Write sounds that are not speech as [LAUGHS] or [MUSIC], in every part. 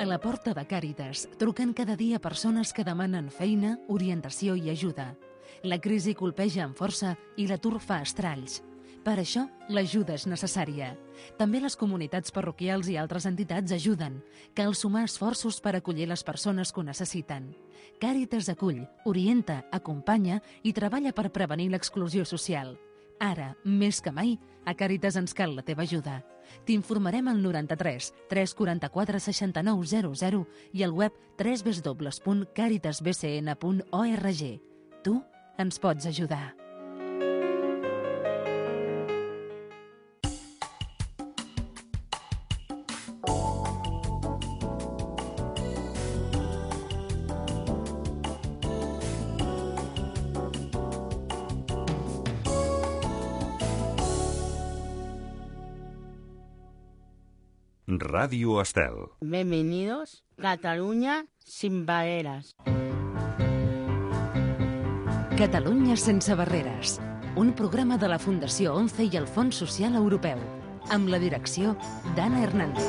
A la porta de Càritas truquen cada dia persones que demanen feina, orientació i ajuda. La crisi colpeja amb força i l'atur fa estralls. Per això, l'ajuda és necessària. També les comunitats parroquials i altres entitats ajuden. Cal sumar esforços per acollir les persones que ho necessiten. Càritas acull, orienta, acompanya i treballa per prevenir l'exclusió social. Ara, més que mai, a Càritas ens cal la teva ajuda. T'informarem al 93 344 69 00 i al web www.caritasbcn.org. Tu ens pots ajudar. Radio Estel. Bienvenidos, Cataluña sin barreras. Catalunya sense barreres. Un programa de la Fundació ONCE i el Fons Social Europeu. Amb la direcció d'Anna Hernández.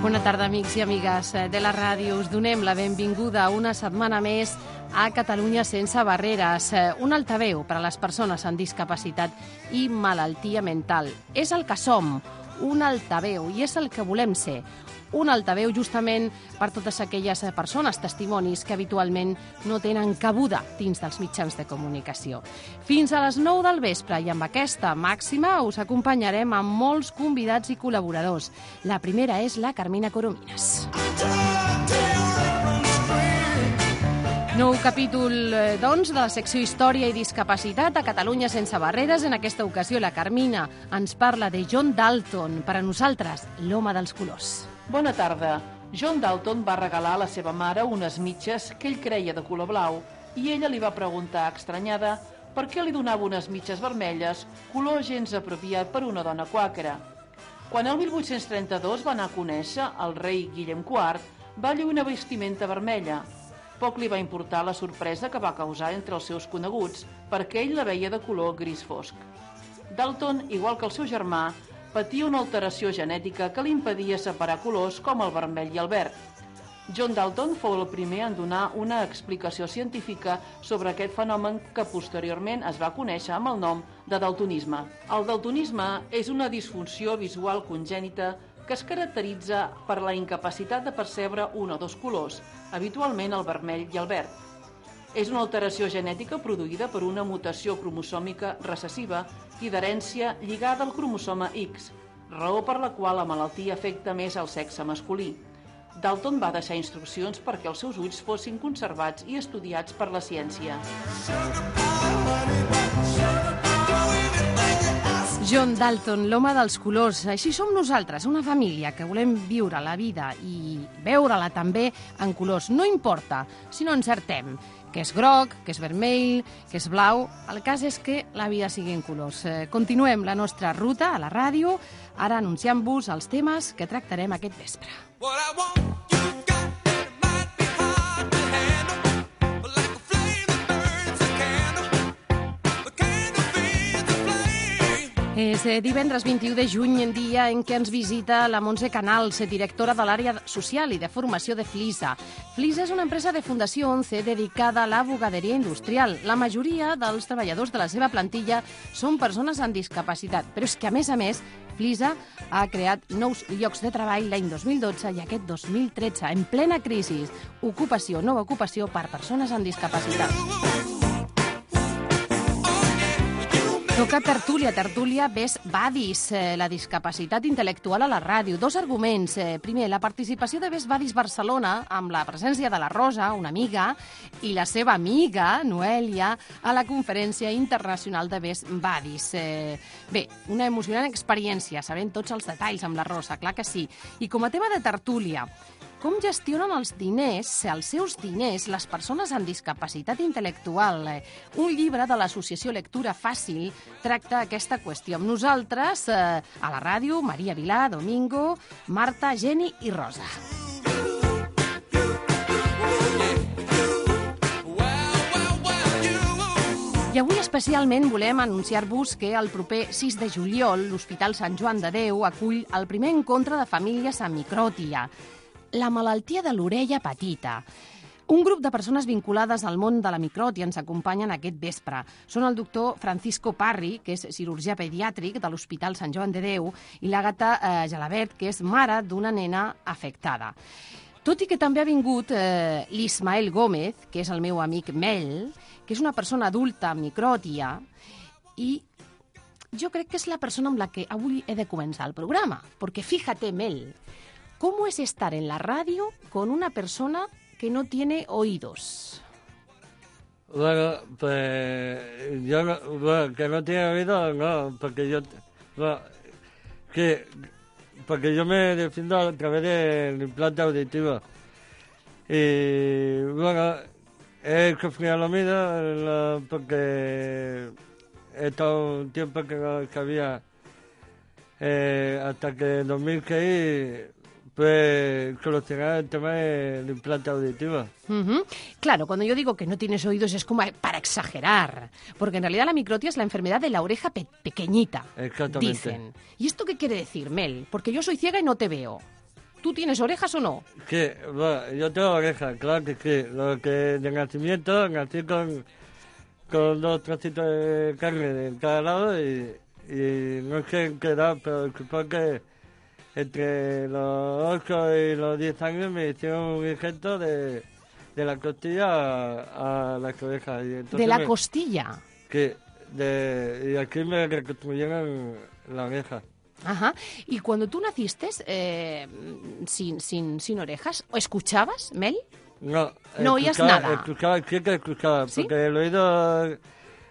Bona tarda, amics i amigues de la ràdio. Us donem la benvinguda una setmana més a Catalunya sense barreres, un altaveu per a les persones amb discapacitat i malaltia mental. És el que som, un altaveu, i és el que volem ser, un altaveu justament per totes aquelles persones, testimonis que habitualment no tenen cabuda dins dels mitjans de comunicació. Fins a les 9 del vespre i amb aquesta màxima us acompanyarem amb molts convidats i col·laboradors. La primera és la Carmina Coromines. Nou capítol, eh, doncs, de la secció Història i Discapacitat a Catalunya sense barreres. En aquesta ocasió, la Carmina ens parla de John Dalton, per a nosaltres, l'home dels colors. Bona tarda. John Dalton va regalar a la seva mare unes mitges que ell creia de color blau i ella li va preguntar, estranyada, per què li donava unes mitges vermelles, color gens apropiat per una dona quàquera. Quan el 1832 va anar a conèixer el rei Guillem IV, va lluir una vestimenta vermella. Poc li va importar la sorpresa que va causar entre els seus coneguts, perquè ell la veia de color gris fosc. Dalton, igual que el seu germà, patia una alteració genètica que li impedia separar colors com el vermell i el verd. John Dalton fou el primer en donar una explicació científica sobre aquest fenomen que posteriorment es va conèixer amb el nom de daltonisme. El daltonisme és una disfunció visual congènita que es caracteritza per la incapacitat de percebre un o dos colors, habitualment el vermell i el verd. És una alteració genètica produïda per una mutació cromosòmica recessiva i d'herència lligada al cromosoma X, raó per la qual la malaltia afecta més al sexe masculí. Dalton va deixar instruccions perquè els seus ulls fossin conservats i estudiats per la ciència. John Dalton, l'home dels colors. Així som nosaltres, una família que volem viure la vida i veure-la també en colors. No importa si no encertem que és groc, que és vermell, que és blau. El cas és que la vida sigui en colors. Eh, continuem la nostra ruta a la ràdio, ara anunciant-vos els temes que tractarem aquest vespre. What I want, És eh, divendres 21 de juny, en dia en què ens visita la Montse Canals, eh, directora de l'àrea social i de formació de Flisa. Flisa és una empresa de Fundació 11 dedicada a la bugaderia industrial. La majoria dels treballadors de la seva plantilla són persones amb discapacitat, però és que, a més a més, Flisa ha creat nous llocs de treball l'any 2012 i aquest 2013, en plena crisi. Ocupació, nova ocupació per persones amb discapacitat. Toca tertúlia, tertúlia ves Badis, eh, la discapacitat intel·lectual a la ràdio. Dos arguments. Eh, primer, la participació de Ves Badis Barcelona amb la presència de la Rosa, una amiga, i la seva amiga, Noèlia, a la Conferència Internacional de Ves Badis. Eh, bé, una emocionant experiència, sabent tots els detalls amb la Rosa, clar que sí. I com a tema de tertúlia, com gestionen els diners, els seus diners, les persones amb discapacitat intel·lectual? Eh, Un llibre de l'associació Lectura Fàcil tracta aquesta qüestió. Amb nosaltres, eh, a la ràdio, Maria Vilà, Domingo, Marta, Geni i Rosa. I avui especialment volem anunciar-vos que el proper 6 de juliol l'Hospital Sant Joan de Déu acull el primer encontre de famílies amb micròtia, la malaltia de l'orella petita. Un grup de persones vinculades al món de la micròtia ens acompanyen aquest vespre. Són el doctor Francisco Parri, que és cirurgià pediàtric de l'Hospital Sant Joan de Déu, i l'Àgata eh, Gelabert, que és mare d'una nena afectada. Tot i que també ha vingut eh, l'Ismael Gómez, que és el meu amic Mel, que és una persona adulta amb micròtia, i jo crec que és la persona amb la que avui he de començar el programa. Porque fíjate, Mel, ¿cómo es estar en la radio con una persona que no tiene oídos? Bueno, pues yo no, que no tiene oído, no, porque yo, que, porque yo me defiendo a través del implante auditivo. Y bueno, he sufrido lo mismo porque he estado un tiempo que no sabía, eh, hasta que en 2006 pues solucionar el tema del implante auditivo. Ujú. Claro, cuando yo digo que no tienes oídos es como para exagerar, porque en realidad la microtia es la enfermedad de la oreja pe- pequeñita, Exactamente. dicen. ¿Y esto qué quiere decir, Mel? Porque yo soy ciega y no te veo. ¿Tú tienes orejas o no? Sí, bueno, yo tengo orejas, claro que sí. Lo que de nacimiento nací con, con dos trocitos de carne de cada lado y, y no sé en qué edad, pero supongo que entre los 8 y los 10 años me hicieron un injerto de, de la costilla a, a las orejas. Y entonces de la me- costilla. que de, y aquí me reconstruyeron la oreja. Ajá. Y cuando tú naciste eh, sin, sin, sin orejas, ¿o escuchabas, Mel? No, No oías nada. Escuchaba, sí que escuchaba, ¿Sí? porque el oído,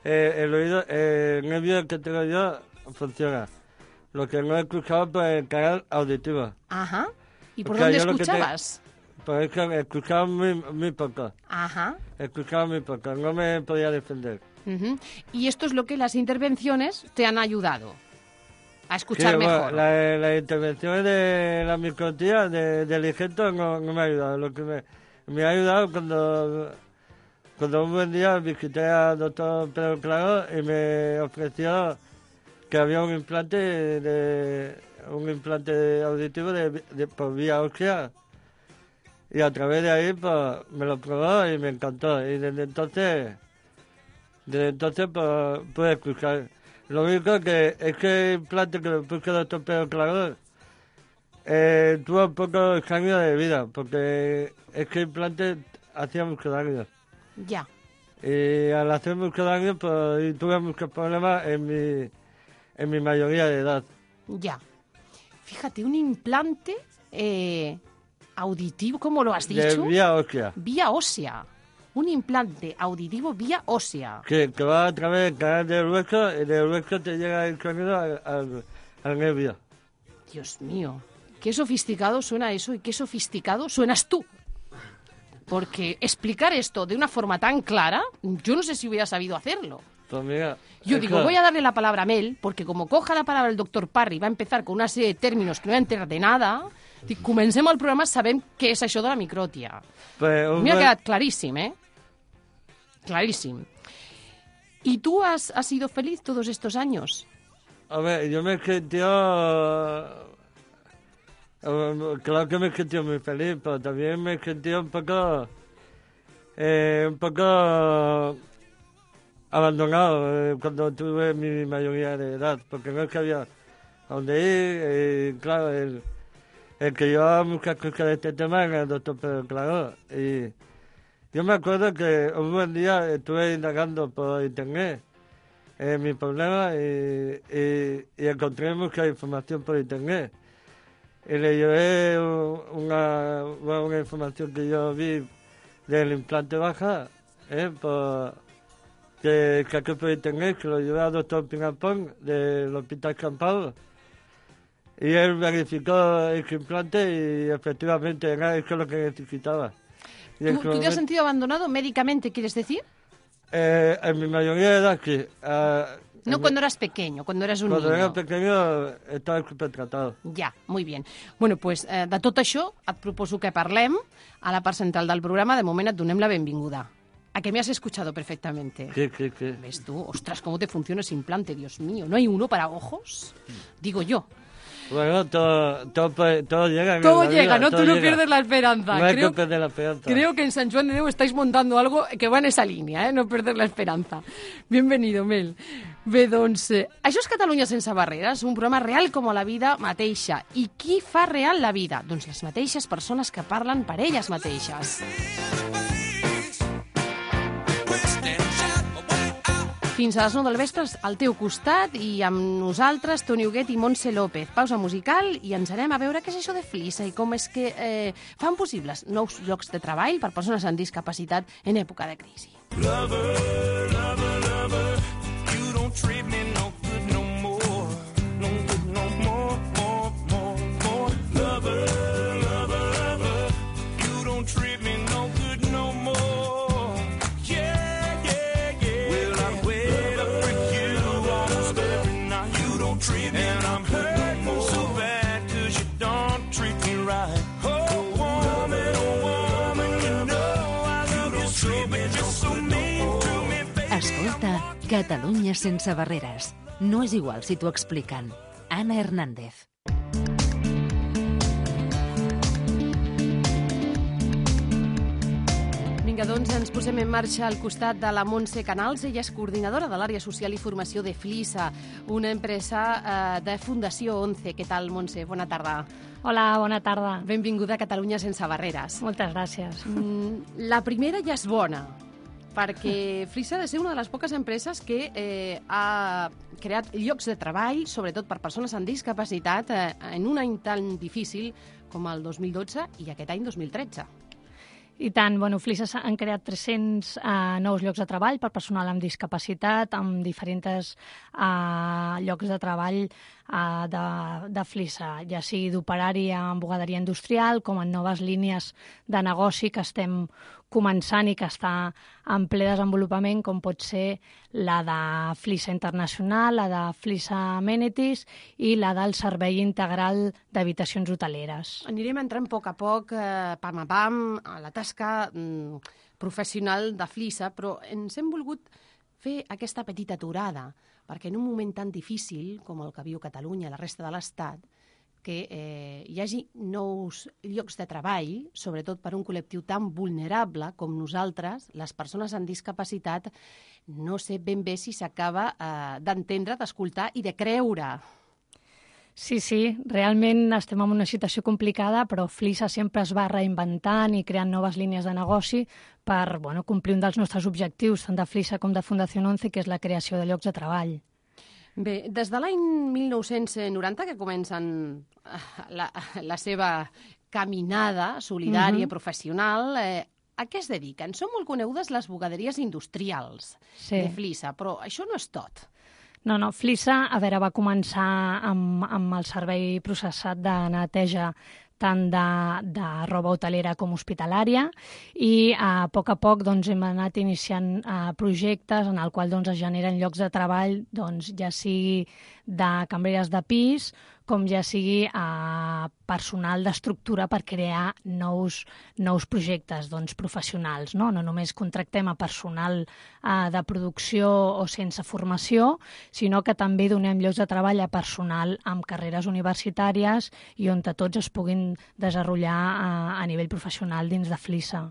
eh, el oído, eh, el nervio que tengo yo funciona. Lo que no he escuchado por el canal auditivo. Ajá. ¿Y por dónde que te- escuchabas? Por eso he escuchado muy, muy poco. Ajá. He escuchado muy poco, no me podía defender. Y esto es lo que las intervenciones te han ayudado a Sí, escuchar bueno, mejor. la- las intervenciones de la microtía, de, del injerto, no, no me ha ayudado. Lo que me, me ha ayudado cuando, cuando un buen día visité al doctor Pedro Claro y me ofreció que había un implante de un implante auditivo de, de- por vía ósea. Y a través de ahí pues, me lo probó y me encantó. Y desde entonces desde entonces pues, pude escuchar. Lo único que es que el implante que me puso el doctor Pedro Claro eh, tuvo un poco de cambio de vida porque es que el implante hacía mucho daño. Ya. y al hacer mucho daño pues tuve muchos problemas en mi en mi mayoría de edad Ya. Fíjate, un implante eh, auditivo, ¿cómo lo has de dicho? vía ósea Vía ósea. Un implante auditivo vía ósea. que, que va a través del canal del hueso y del hueso te llega el sonido al, al, al nervio. Dios mío, qué sofisticado suena eso y qué sofisticado suenas tú. Porque explicar esto de una forma tan clara, yo no sé si hubiera sabido hacerlo. Yo digo, voy a darle la palabra a Mel, porque como coja la palabra el doctor Parry va a empezar con una serie de términos que no voy a enterar de nada, dic, comencem el programa sabem què és això de la micròtia. pues, M'ha quedat claríssim, eh? Claríssim. ¿Y tú has, has sido feliz todos estos años? A ver, yo me he sentido... eh, Claro que me he sentido muy feliz, pero también me he sentido un poco... eh, un poco abandonado eh, cuando tuve mi mayoría de edad, porque no sabía a dónde ir. eh, claro, el, el que llevaba muchas cosas de este tema era el doctor Pedro Claro. Y yo me acuerdo que un buen día estuve indagando por internet eh, mi problema y, y- encontré mucha información por internet. Y le llevé una, una información que yo vi del implante baja, eh, por, que saqué por internet, que lo llevé al doctor Pinapón del Hospital San Pablo. Y él verificó el implante y efectivamente era eso lo que necesitaba. Y ¿Tú, te has sentido abandonado médicamente, quieres decir? eh, en mi mayoría de edad, sí. Ah, No cuando eras pequeño, cuando eras un Cuando niño. era pequeño estava supertratado. Ja, molt bé. Bueno, pues, eh, de tot això et proposo que parlem a la part central del programa. De moment et donem la benvinguda. A que me has escuchado perfectamente. Sí, sí, sí. ¿Ves tú? Ostras, ¿cómo te funciona ese implante, Dios mío? ¿No hay uno para ojos? Digo yo. Bueno, todo, todo, todo llega. Todo la llega, vida, ¿no? todo Tú no llega. pierdes la esperanza. No hay creo, que perder la esperanza. creo que en San Juan de Neu estáis montando algo que va en esa línea, eh? No perder la esperanza. Bienvenido, Mel. Bé, doncs, eh, això és Catalunya sense barreres, un programa real com a la vida mateixa. I qui fa real la vida? Doncs les mateixes persones que parlen per elles mateixes. Fins a les 9 del vespre al teu costat i amb nosaltres, Toni Huguet i Montse López. Pausa musical i ens anem a veure què és això de Flissa i com és que eh, fan possibles nous llocs de treball per persones amb discapacitat en època de crisi. You don't treat me no Catalunya sense barreres. No és igual si t'ho expliquen. Anna Hernández. Vinga, doncs ens posem en marxa al costat de la Montse Canals. Ella és coordinadora de l'àrea social i formació de Flissa, una empresa eh, de Fundació 11. Què tal, Montse? Bona tarda. Hola, bona tarda. Benvinguda a Catalunya sense barreres. Moltes gràcies. Mm, La primera ja és bona, perquè Flissa ha de ser una de les poques empreses que eh, ha creat llocs de treball, sobretot per persones amb discapacitat, eh, en un any tan difícil com el 2012 i aquest any 2013. I tant, bueno, Flissa han creat 300 eh, nous llocs de treball per personal amb discapacitat, amb diferents eh, llocs de treball de, de Flissa, ja sigui d'operari en bugaderia industrial, com en noves línies de negoci que estem començant i que està en ple desenvolupament, com pot ser la de Flissa Internacional, la de Flissa Amenities i la del Servei Integral d'Habitacions Hoteleres. Anirem entrant a poc a poc, eh, pam a pam, a la tasca mm, professional de Flissa, però ens hem volgut fer aquesta petita aturada, perquè en un moment tan difícil com el que viu Catalunya i la resta de l'Estat, que eh, hi hagi nous llocs de treball, sobretot per un col·lectiu tan vulnerable com nosaltres, les persones amb discapacitat, no sé ben bé si s'acaba eh, d'entendre, d'escoltar i de creure. Sí, sí, realment estem en una situació complicada, però Flissa sempre es va reinventant i creant noves línies de negoci per bueno, complir un dels nostres objectius, tant de Flissa com de Fundació 11, que és la creació de llocs de treball. Bé, des de l'any 1990 que comencen eh, la, la seva caminada solidària, Mhm. professional, eh, a què es dediquen? Són molt conegudes les bugaderies industrials Sí. de Flissa, però això no és tot. No, no, Flissa, a veure, va començar amb, amb el servei processat de neteja tant de, de roba hotelera com hospitalària i a poc a poc doncs, hem anat iniciant uh, projectes en el qual doncs, es generen llocs de treball doncs, ja sigui de cambreres de pis com ja sigui a personal d'estructura per crear nous, nous projectes doncs, professionals. No? no només contractem a personal eh, de producció o sense formació, sinó que també donem llocs de treball a personal amb carreres universitàries i on tots es puguin desenvolupar a, a nivell professional dins de Flissa.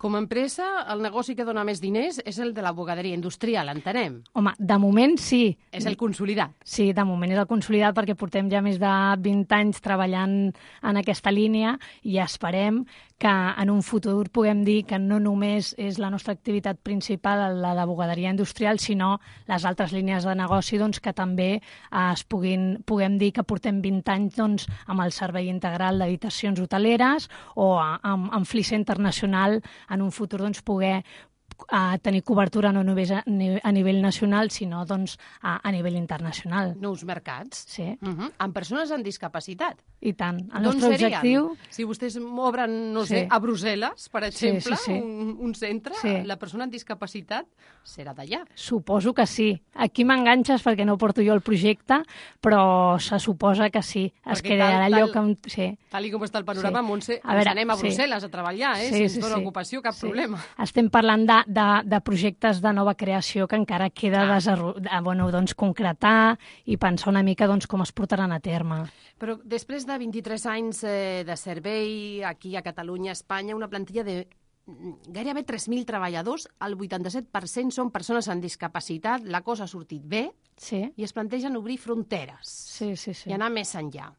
Com a empresa, el negoci que dona més diners és el de la bugaderia industrial, entenem. Home, de moment sí. És el consolidat. Sí, de moment és el consolidat perquè portem ja més de 20 anys treballant en aquesta línia i esperem que en un futur puguem dir que no només és la nostra activitat principal la de bugaderia industrial, sinó les altres línies de negoci doncs, que també eh, es puguin, puguem dir que portem 20 anys doncs, amb el servei integral d'habitacions hoteleres o amb, amb Flissa Internacional en un futur doncs, poder a tenir cobertura no només a, a nivell nacional, sinó doncs, a, a nivell internacional. Nous mercats. Sí, Uh -huh. Amb persones amb discapacitat. i tant. El nostre serien? objectiu... Si vostès obren, no Sí. sé, a Brussel·les, per exemple, sí, sí. Un, un centre, Sí. la persona amb discapacitat serà d'allà. Suposo que sí. Aquí m'enganxes perquè no porto jo el projecte, però se suposa que sí. Es Perquè crearà tal- lloc tal- amb... Sí. Tal i com està el panorama, Sí. Montse, A veure, ens anem a sí. Brussel·les a treballar, eh? Sí, si ens sí, dona sí. ocupació, cap Sí. problema. Estem parlant de, de, de projectes de nova creació que encara queda de, bueno, doncs, concretar i pensar una mica doncs, com es portaran a terme. Però després de 23 anys eh, de servei aquí a Catalunya, a Espanya, una plantilla de mm, gairebé 3.000 treballadors, el 87% són persones amb discapacitat, la cosa ha sortit bé Sí, i es plantegen obrir fronteres sí, sí. sí. i anar més enllà.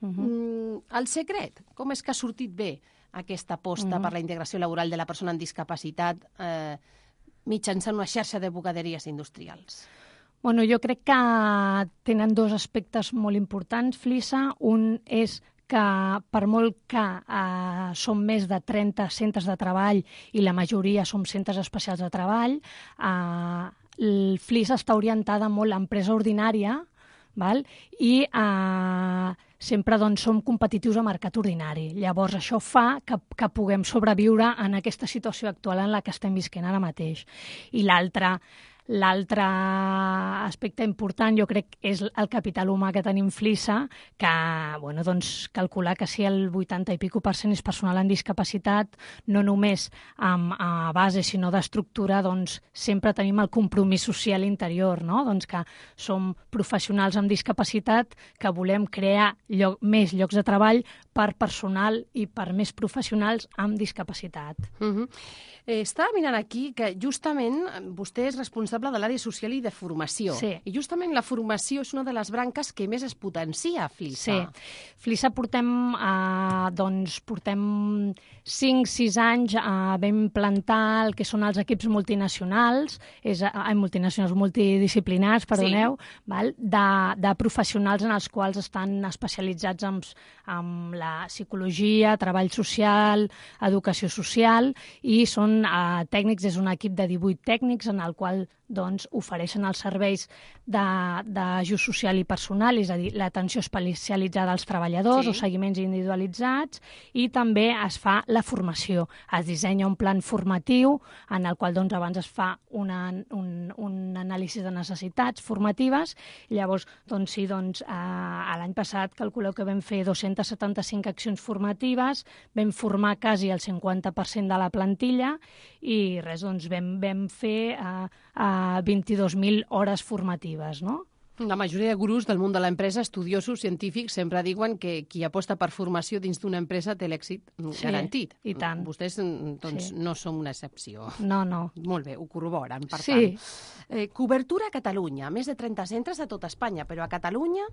Uh -huh. mm, el secret, com és que ha sortit bé aquesta aposta uh -huh. per la integració laboral de la persona amb discapacitat eh, mitjançant una xarxa de bugaderies industrials? Bueno, jo crec que tenen dos aspectes molt importants, Flissa. Un és que per molt que eh, som més de 30 centres de treball i la majoria som centres especials de treball, eh, el FLIS està orientada molt a empresa ordinària val? i eh, sempre doncs, som competitius a mercat ordinari. Llavors, això fa que, que puguem sobreviure en aquesta situació actual en la que estem visquent ara mateix. I l'altre L'altre aspecte important jo crec és el capital humà que tenim Flissa, que bueno, doncs, calcular que si el 80 i pico per cent és personal amb discapacitat, no només amb, a base sinó d'estructura, doncs sempre tenim el compromís social interior, no? doncs que som professionals amb discapacitat que volem crear lloc, més llocs de treball per personal i per més professionals amb discapacitat. Uh -huh. eh, estava mirant aquí que justament vostè és responsable de l'àrea social i de formació. Sí. I justament la formació és una de les branques que més es potencia a Flissa. Sí. Flissa portem, eh, doncs, portem 5-6 anys eh, vam plantar el que són els equips multinacionals, és, eh, multinacionals multidisciplinars, perdoneu, sí. val? De, de professionals en els quals estan especialitzats en, en la psicologia, treball social, educació social, i són eh, tècnics, és un equip de 18 tècnics en el qual doncs, ofereixen els serveis d'ajust social i personal, és a dir, l'atenció especialitzada als treballadors Sí. o seguiments individualitzats, i també es fa la formació. Es dissenya un plan formatiu en el qual doncs, abans es fa una, un, un anàlisi de necessitats formatives, i llavors, doncs, sí, doncs, eh, l'any passat calculeu que vam fer 275 accions formatives, vam formar quasi el 50% de la plantilla i res, doncs vam, vam fer eh, eh, 22.000 hores formatives, no? La majoria de gurus del món de l'empresa, estudiosos, científics, sempre diuen que qui aposta per formació dins d'una empresa té l'èxit mm, Sí, garantit. i tant. Vostès mm, doncs, Sí. no som una excepció. No, no. Molt bé, ho corroboren, per Sí. tant. Eh, cobertura a Catalunya, més de 30 centres a tot Espanya, però a Catalunya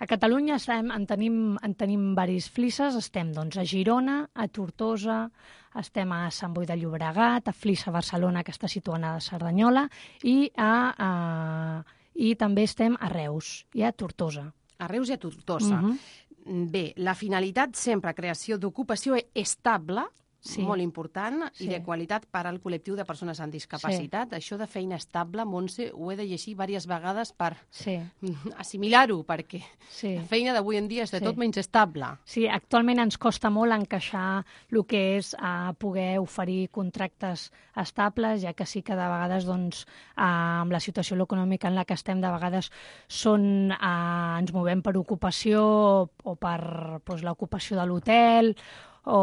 A Catalunya estem, en tenim, en tenim varis flisses, estem doncs, a Girona, a Tortosa, estem a Sant Boi de Llobregat, a Flissa Barcelona, que està situada a Cerdanyola, i, a, a, i també estem a Reus i a Tortosa. a Reus i a Tortosa. Mhm. Bé, la finalitat sempre creació d'ocupació estable, Sí. molt important, Sí. i de qualitat per al col·lectiu de persones amb discapacitat. Això de feina estable, Montse, ho he de llegir diverses vegades per Sí, [LAUGHS] assimilar-ho, perquè sí. la feina d'avui en dia és de Sí. tot menys estable. Sí, actualment ens costa molt encaixar el que és eh, poder oferir contractes estables, ja que sí que de vegades, doncs, eh, amb la situació econòmica en la que estem, de vegades són, eh, ens movem per ocupació o, o per doncs, l'ocupació de l'hotel o,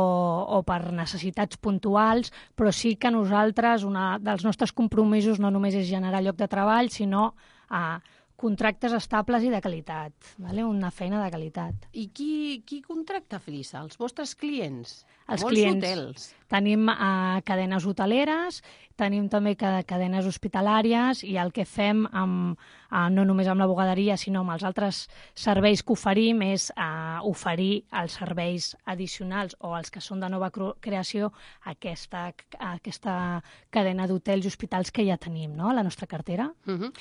o per necessitats puntuals, però sí que nosaltres, una dels nostres compromisos no només és generar lloc de treball, sinó eh, contractes estables i de qualitat, vale? una feina de qualitat. I qui, qui contracta Felissa? Els vostres clients? Els Molts clients. hotels. Tenim eh, cadenes hoteleres, tenim també ca- cadenes hospitalàries i el que fem amb, eh, no només amb la bugaderia, sinó amb els altres serveis que oferim és eh, oferir els serveis addicionals o els que són de nova creació a aquesta, a aquesta cadena d'hotels i hospitals que ja tenim no? a la nostra cartera. Uh -huh.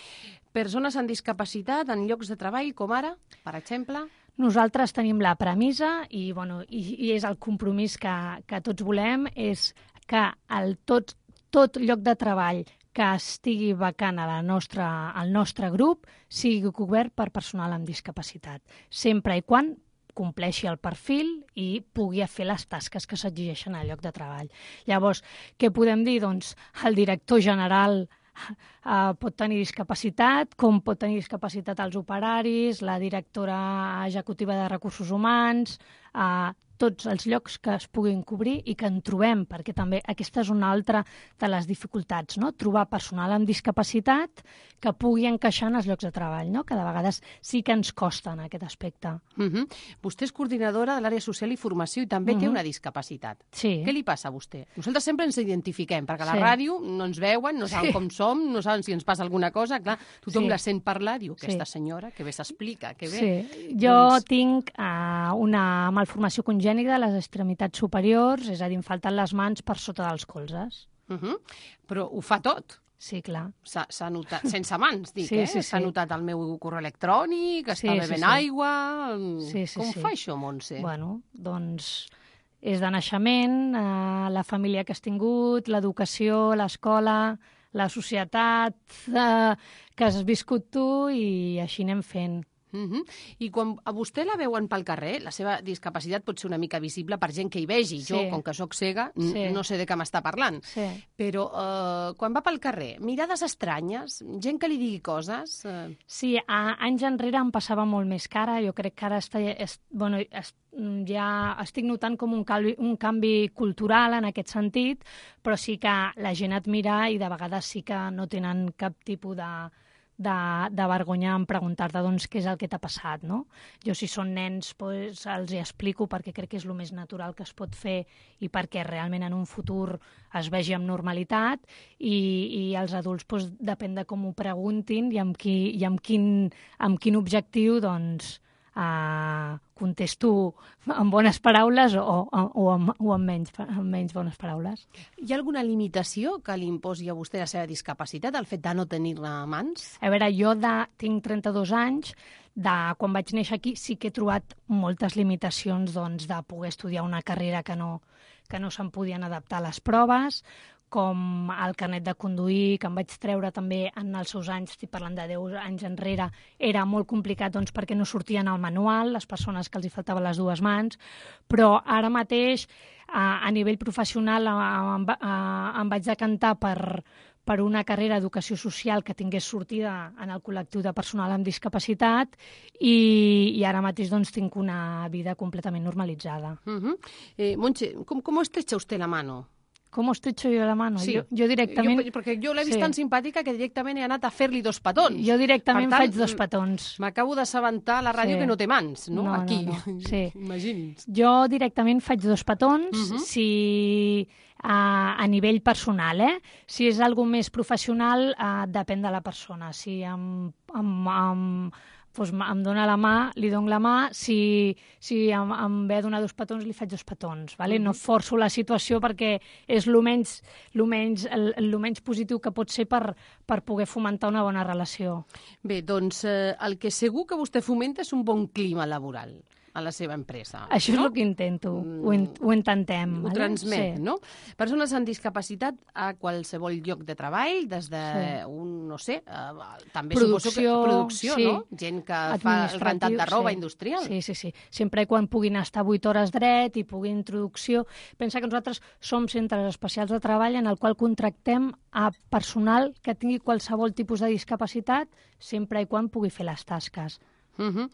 Persones amb discapacitat en llocs de treball, com ara, per exemple? Nosaltres tenim la premissa i, bueno, i, i és el compromís que, que tots volem, és que el tot, tot lloc de treball que estigui vacant a la nostra, al nostre grup sigui cobert per personal amb discapacitat, sempre i quan compleixi el perfil i pugui fer les tasques que s'exigeixen al lloc de treball. Llavors, què podem dir? Doncs el director general Uh, [LAUGHS] pot tenir discapacitat, com pot tenir discapacitat els operaris, la directora executiva de recursos humans, uh, tots els llocs que es puguin cobrir i que en trobem, perquè també aquesta és una altra de les dificultats, no? trobar personal amb discapacitat que pugui encaixar en els llocs de treball, no? que de vegades sí que ens costa en aquest aspecte. Uh -huh. Vostè és coordinadora de l'àrea social i formació i també uh -huh. té Mhm. una discapacitat. Sí. Què li passa a vostè? Nosaltres sempre ens identifiquem, perquè a la Sí. ràdio no ens veuen, no saben Sí. com som, no saben si ens passa alguna cosa. Clar, tothom Sí. la sent parlar, diu, Sí. aquesta senyora, que bé s'explica, que bé... Sí, jo Doncs- tinc uh, una malformació congènita de les extremitats superiors, és a dir, em falten les mans per sota dels colzes. Uh -huh. Però ho fa tot. Sí, clar. S'ha notat, sense mans, dic, Sí, eh? sí, S'ha sí. notat el meu correu electrònic, està Sí, sí, bevent sí. aigua... Sí, sí, Com sí. fa això, Montse? Bueno, doncs és de naixement, eh, la família que has tingut, l'educació, l'escola, la societat eh, que has viscut tu i així anem fent. Uh -huh. I quan a vostè la veuen pel carrer, la seva discapacitat pot ser una mica visible per gent que hi vegi. Jo, Sí. com que sóc cega, Sí. no sé de què m'està parlant. Sí. Però eh, quan va pel carrer, mirades estranyes, gent que li digui coses... Eh... Sí, a, anys enrere em passava molt més cara. Jo crec que ara està, és, bueno, es, ja estic notant com un canvi, un canvi cultural en aquest sentit, però sí que la gent et mira i de vegades sí que no tenen cap tipus de, de, de vergonya en preguntar-te doncs, què és el que t'ha passat. No? Jo, si són nens, doncs, els hi explico perquè crec que és el més natural que es pot fer i perquè realment en un futur es vegi amb normalitat i, i els adults doncs, depèn de com ho preguntin i amb, qui, i amb, quin, amb quin objectiu doncs, uh, contesto amb bones paraules o, o, o, amb, o amb, menys, amb menys bones paraules. Hi ha alguna limitació que li imposi a vostè la seva discapacitat, el fet de no tenir-ne mans? A veure, jo de, tinc 32 anys, de quan vaig néixer aquí sí que he trobat moltes limitacions doncs, de poder estudiar una carrera que no, que no se'n podien adaptar a les proves, com el carnet de conduir, que em vaig treure també en els seus anys, estic parlant de 10 anys enrere, era molt complicat doncs, perquè no sortien al manual, les persones que els hi faltaven les dues mans, però ara mateix, a, a nivell professional, a, va- a, em vaig decantar per, per una carrera d'educació social que tingués sortida en el col·lectiu de personal amb discapacitat i, i ara mateix doncs, tinc una vida completament normalitzada. Uh -huh. eh, Montse, com, com estrecha usted la mano? Com estrecho jo la mano? Sí. Jo, jo directament... Jo, perquè jo l'he vist Sí. tan simpàtica que directament he anat a fer-li dos petons. Jo directament Per tant, faig dos petons. M'acabo d'assabentar a la ràdio Sí. que no té mans, no? No, no, Aquí. no. Sí. [LAUGHS] Imagini's. Jo directament faig dos petons, uh Mhm. -huh. si a, a nivell personal, eh? Si és algo més professional, eh, depèn de la persona. Si em, em, em, doncs em dona la mà, li dono la mà, si, si em, em ve a donar dos petons, li faig dos petons. Vale? No forço la situació perquè és el menys, lo menys, el, el menys positiu que pot ser per, per poder fomentar una bona relació. Bé, doncs eh, el que segur que vostè fomenta és un bon clima laboral a la seva empresa. Això és no? el que intento, ho, in, ho intentem. ho vale? transmet, Sí. no? Persones amb discapacitat a qualsevol lloc de treball, des de Sí. un, no sé, eh, també Producció, suposo que producció, sí. no? Gent que fa el rentat de roba sí. industrial. Sí, sí, sí. Sempre quan puguin estar 8 hores dret i puguin introducció. Pensa que nosaltres som centres especials de treball en el qual contractem a personal que tingui qualsevol tipus de discapacitat sempre i quan pugui fer les tasques. Uh -huh.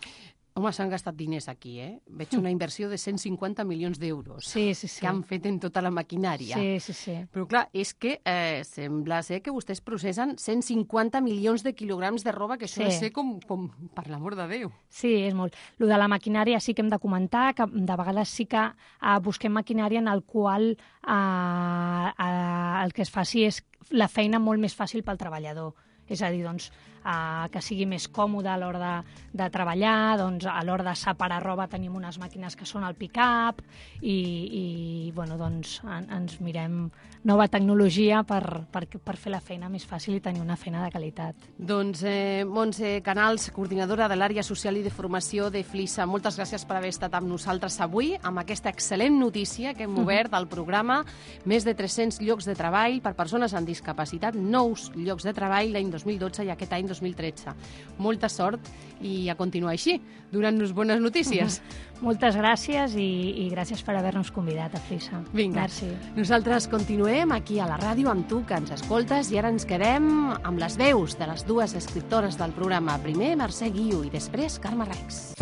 Home, s'han gastat diners aquí, eh? Veig una inversió de 150 milions d'euros Sí, sí, sí. que han fet en tota la maquinària. Sí, sí, sí. Però clar, és que eh, sembla ser que vostès processen 150 milions de quilograms de roba, que això Sí. ser com, com per l'amor de Déu. Sí, és molt. Lo de la maquinària sí que hem de comentar, que de vegades sí que uh, busquem maquinària en el qual uh, uh, el que es faci és la feina molt més fàcil pel treballador. És a dir, doncs, uh, que sigui més còmode a l'hora de, de treballar, doncs, a l'hora de separar roba tenim unes màquines que són el pick-up i, i bueno, doncs, en, ens mirem nova tecnologia per, per, per fer la feina més fàcil i tenir una feina de qualitat. Doncs eh, Montse Canals, coordinadora de l'àrea social i de formació de FLISA, moltes gràcies per haver estat amb nosaltres avui amb aquesta excel·lent notícia que hem obert al programa. Més de 300 llocs de treball per persones amb discapacitat, nous llocs de treball l'any 2012 i aquest any 2013. Molta sort i a continuar així, donant-nos bones notícies. [LAUGHS] Moltes gràcies i, i gràcies per haver-nos convidat a Flissa. Vinga. Merci. Nosaltres continuem aquí a la ràdio amb tu, que ens escoltes, i ara ens quedem amb les veus de les dues escriptores del programa. Primer Mercè Guiu i després Carme Rex.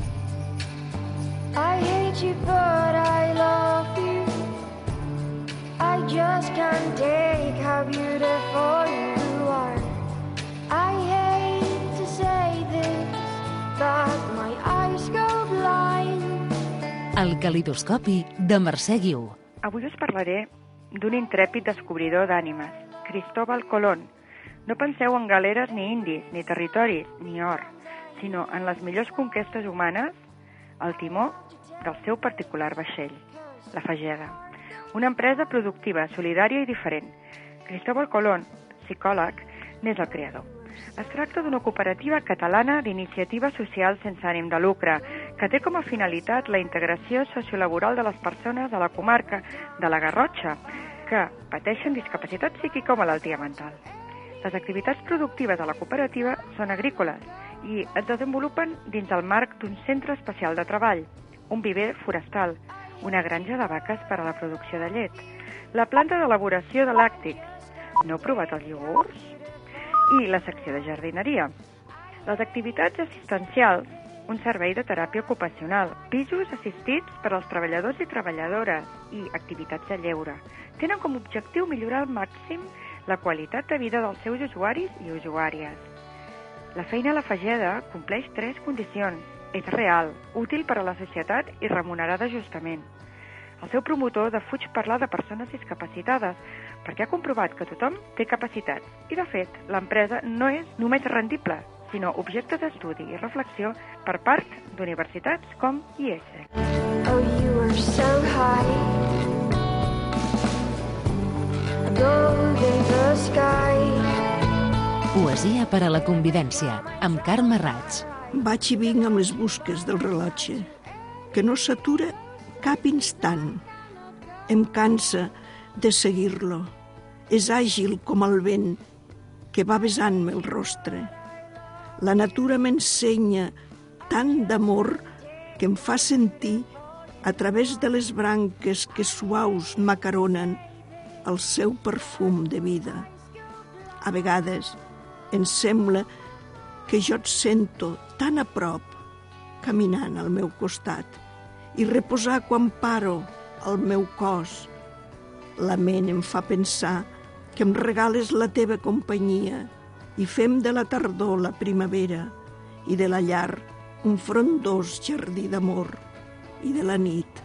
I hate you, but I love you. I just can't take how beautiful you are. I hate to say this, but my eyes go blind. El calidoscopi de Mercè Guiu. Avui us parlaré d'un intrèpid descobridor d'ànimes, Cristóbal Colón. No penseu en galeres ni indis, ni territoris, ni or, sinó en les millors conquestes humanes al timó del seu particular vaixell, la Fageda. Una empresa productiva, solidària i diferent. Cristóbal Colón, psicòleg, n'és el creador. Es tracta d'una cooperativa catalana d'iniciativa social sense ànim de lucre, que té com a finalitat la integració sociolaboral de les persones de la comarca de la Garrotxa, que pateixen discapacitat psíquica o malaltia mental. Les activitats productives de la cooperativa són agrícoles i es desenvolupen dins el marc d'un centre especial de treball, un viver forestal, una granja de vaques per a la producció de llet, la planta d'elaboració de làctics, no heu provat els iogurts? I la secció de jardineria. Les activitats assistencials, un servei de teràpia ocupacional, pisos assistits per als treballadors i treballadores i activitats de lleure. Tenen com a objectiu millorar al màxim la qualitat de vida dels seus usuaris i usuàries. La feina a la Fageda compleix tres condicions. És real, útil per a la societat i remunerada justament. El seu promotor defuig parlar de persones discapacitades perquè ha comprovat que tothom té capacitats. I, de fet, l'empresa no és només rendible, sinó objecte d'estudi i reflexió per part d'universitats com IES. Oh, you were so high. Gold in the sky. Poesia per a la convivència, amb Carme Raig. Vaig i vinc amb les busques del rellotge, que no s'atura cap instant. Em cansa de seguir-lo. És àgil com el vent que va besant-me el rostre. La natura m'ensenya tant d'amor que em fa sentir a través de les branques que suaus m'acaronen el seu perfum de vida. A vegades em sembla que jo et sento tan a prop caminant al meu costat i reposar quan paro el meu cos. La ment em fa pensar que em regales la teva companyia i fem de la tardor la primavera i de la llar un frondós jardí d'amor i de la nit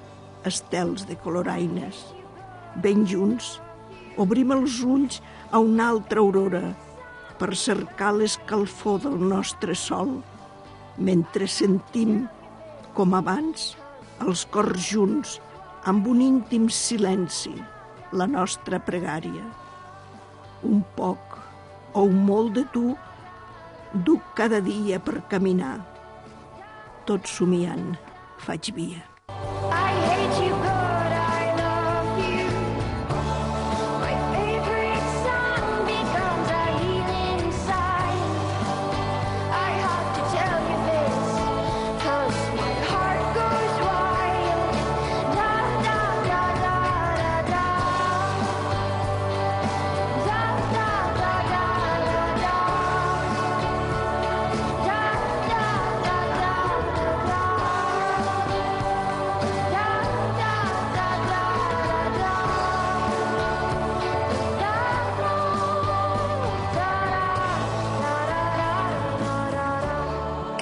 estels de coloraines. Ben junts, obrim els ulls a una altra aurora per cercar l'escalfor del nostre sol, mentre sentim, com abans, els cors junts, amb un íntim silenci, la nostra pregària. Un poc o un molt de tu duc cada dia per caminar. Tot somiant faig via. I hate you,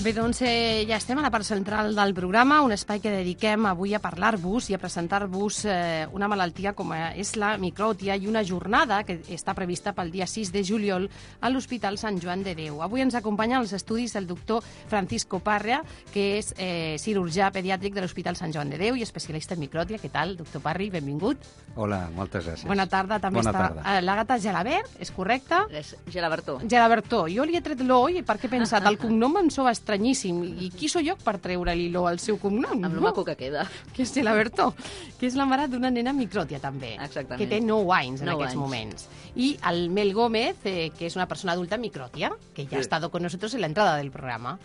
Bé, doncs eh, ja estem a la part central del programa, un espai que dediquem avui a parlar-vos i a presentar-vos eh, una malaltia com és la micròtia i una jornada que està prevista pel dia 6 de juliol a l'Hospital Sant Joan de Déu. Avui ens acompanya als estudis el doctor Francisco Parra, que és eh, cirurgià pediàtric de l'Hospital Sant Joan de Déu i especialista en micròtia. Què tal, doctor Parri? Benvingut. Hola, moltes gràcies. Bona tarda. També Bona està tarda. eh, l'Àgata Gelabert, és correcte? És Gelabertó. Gelabertó. Jo li he tret l'O i perquè he pensat, [LAUGHS] el cognom em sova estranyíssim. I qui sóc jo per treure-li l'O al seu cognom? Amb lo maco que queda. Que és Gelabertó, que és la mare d'una nena micròtia, també. Exactament. Que té 9 anys en Nou aquests anys. moments. I el Mel Gómez, eh, que és una persona adulta micròtia, que ya ha Sí. estado con nosotros en la entrada del programa.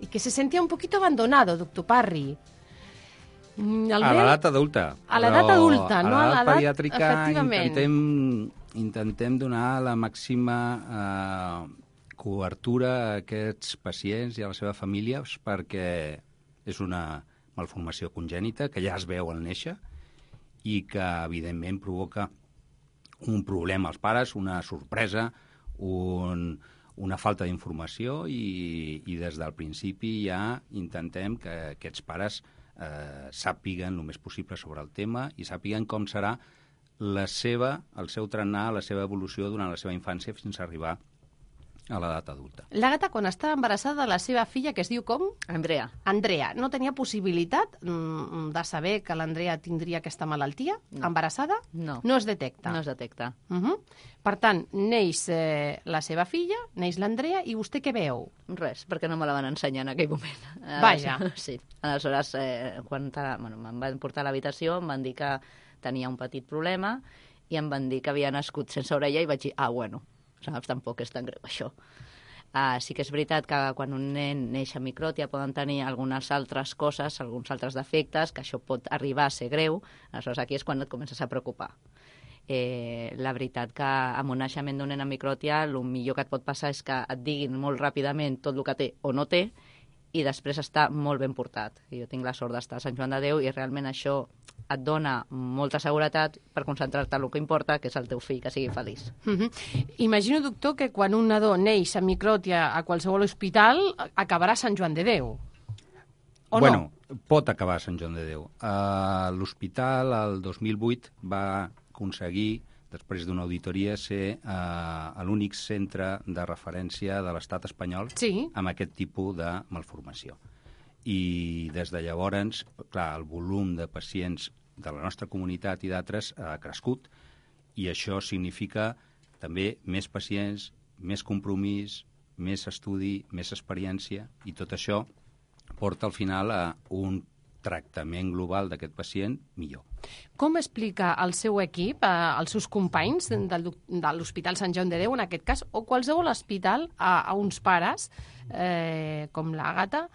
y que se sentía un poquito abandonado, doctor Parry. Mm, el A Mel- l'edat adulta. A l'edat adulta, no a A l'edat l'edat- pediàtrica efectivament. intentem, intentem donar la màxima eh, cobertura a aquests pacients i a les seves famílies perquè és una malformació congènita que ja es veu al néixer i que, evidentment, provoca un problema als pares, una sorpresa, un, una falta d'informació i, i des del principi ja intentem que aquests pares eh, sàpiguen el més possible sobre el tema i sàpiguen com serà la seva, el seu trenar, la seva evolució durant la seva infància fins a arribar a l'edat adulta. La gata, quan estava embarassada de la seva filla, que es diu com? Andrea. Andrea, no tenia possibilitat mm, de saber que l'Andrea tindria aquesta malaltia No. embarassada? No. No es detecta? No es detecta. Uh -huh. Per tant, neix eh, la seva filla, neix l'Andrea, i vostè què veu? Res, perquè no me la van ensenyar en aquell moment. Vaja. [LAUGHS] Sí. Aleshores, eh, quan bueno, me'n van portar a l'habitació, em van dir que tenia un petit problema i em van dir que havia nascut sense orella i vaig dir, ah, bueno, saps, tampoc és tan greu això. Uh, sí que és veritat que quan un nen neix amb micròtia poden tenir algunes altres coses, alguns altres defectes, que això pot arribar a ser greu, aleshores aquí és quan et comences a preocupar. Eh, la veritat que amb un naixement d'un nen amb micròtia el millor que et pot passar és que et diguin molt ràpidament tot el que té o no té i després està molt ben portat. I jo tinc la sort d'estar a Sant Joan de Déu i realment això et dona molta seguretat per concentrar-te en el que importa, que és el teu fill, que sigui feliç. Uh -huh. Imagino, doctor, que quan un nadó neix amb micròtia a qualsevol hospital, acabarà a Sant Joan de Déu. O bueno, pot acabar a Sant Joan de Déu. Uh, L'hospital, el 2008, va aconseguir, després d'una auditoria, ser uh, l'únic centre de referència de l'estat espanyol Sí. amb aquest tipus de malformació. I des de llavors, clar, el volum de pacients de la nostra comunitat i d'altres ha crescut i això significa també més pacients, més compromís, més estudi, més experiència i tot això porta al final a un tractament global d'aquest pacient millor. Com explica el seu equip, eh, als seus companys del, doc- de l'Hospital Sant Joan de Déu, en aquest cas, o qualsevol hospital, a, a uns pares, eh, com la gata,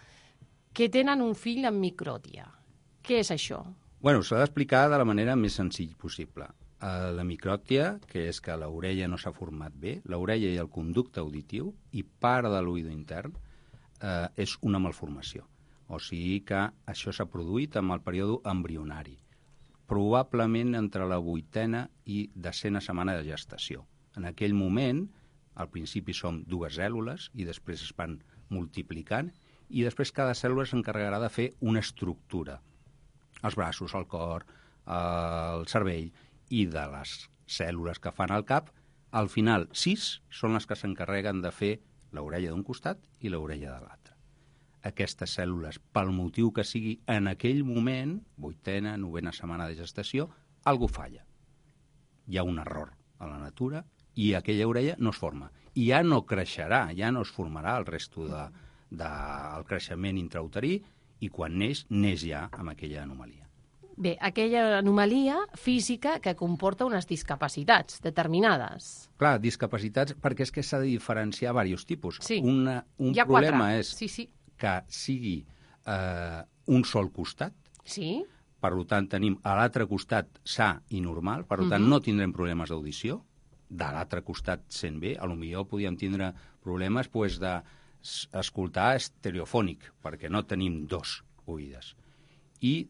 que tenen un fill amb micròtia? Què és això? Bueno, s'ha d'explicar de la manera més senzilla possible. Eh, la micròptia, que és que l'orella no s'ha format bé, l'orella i el conducte auditiu i part de l'oïdo intern eh, és una malformació. O sigui que això s'ha produït amb el període embrionari, probablement entre la vuitena i decena setmana de gestació. En aquell moment, al principi som dues cèl·lules i després es van multiplicant i després cada cèl·lula s'encarregarà de fer una estructura els braços, el cor, el cervell i de les cèl·lules que fan el cap, al final sis són les que s'encarreguen de fer l'orella d'un costat i l'orella de l'altre. Aquestes cèl·lules, pel motiu que sigui, en aquell moment, vuitena, novena setmana de gestació, algú falla. Hi ha un error a la natura i aquella orella no es forma. I ja no creixerà, ja no es formarà el resto de, del de, creixement intrauterí i quan neix, neix ja amb aquella anomalia. Bé, aquella anomalia física que comporta unes discapacitats determinades. Clar, discapacitats, perquè és que s'ha de diferenciar diversos tipus. Sí. Una, un problema quatre. és Sí, sí. Que sigui eh, un sol costat, Sí? per tant tenim a l'altre costat sa i normal, per tant Mhm. no tindrem problemes d'audició, de l'altre costat sent bé, a lo millor podíem tindre problemes pues, d'escoltar estereofònic, perquè no tenim dos oïdes. I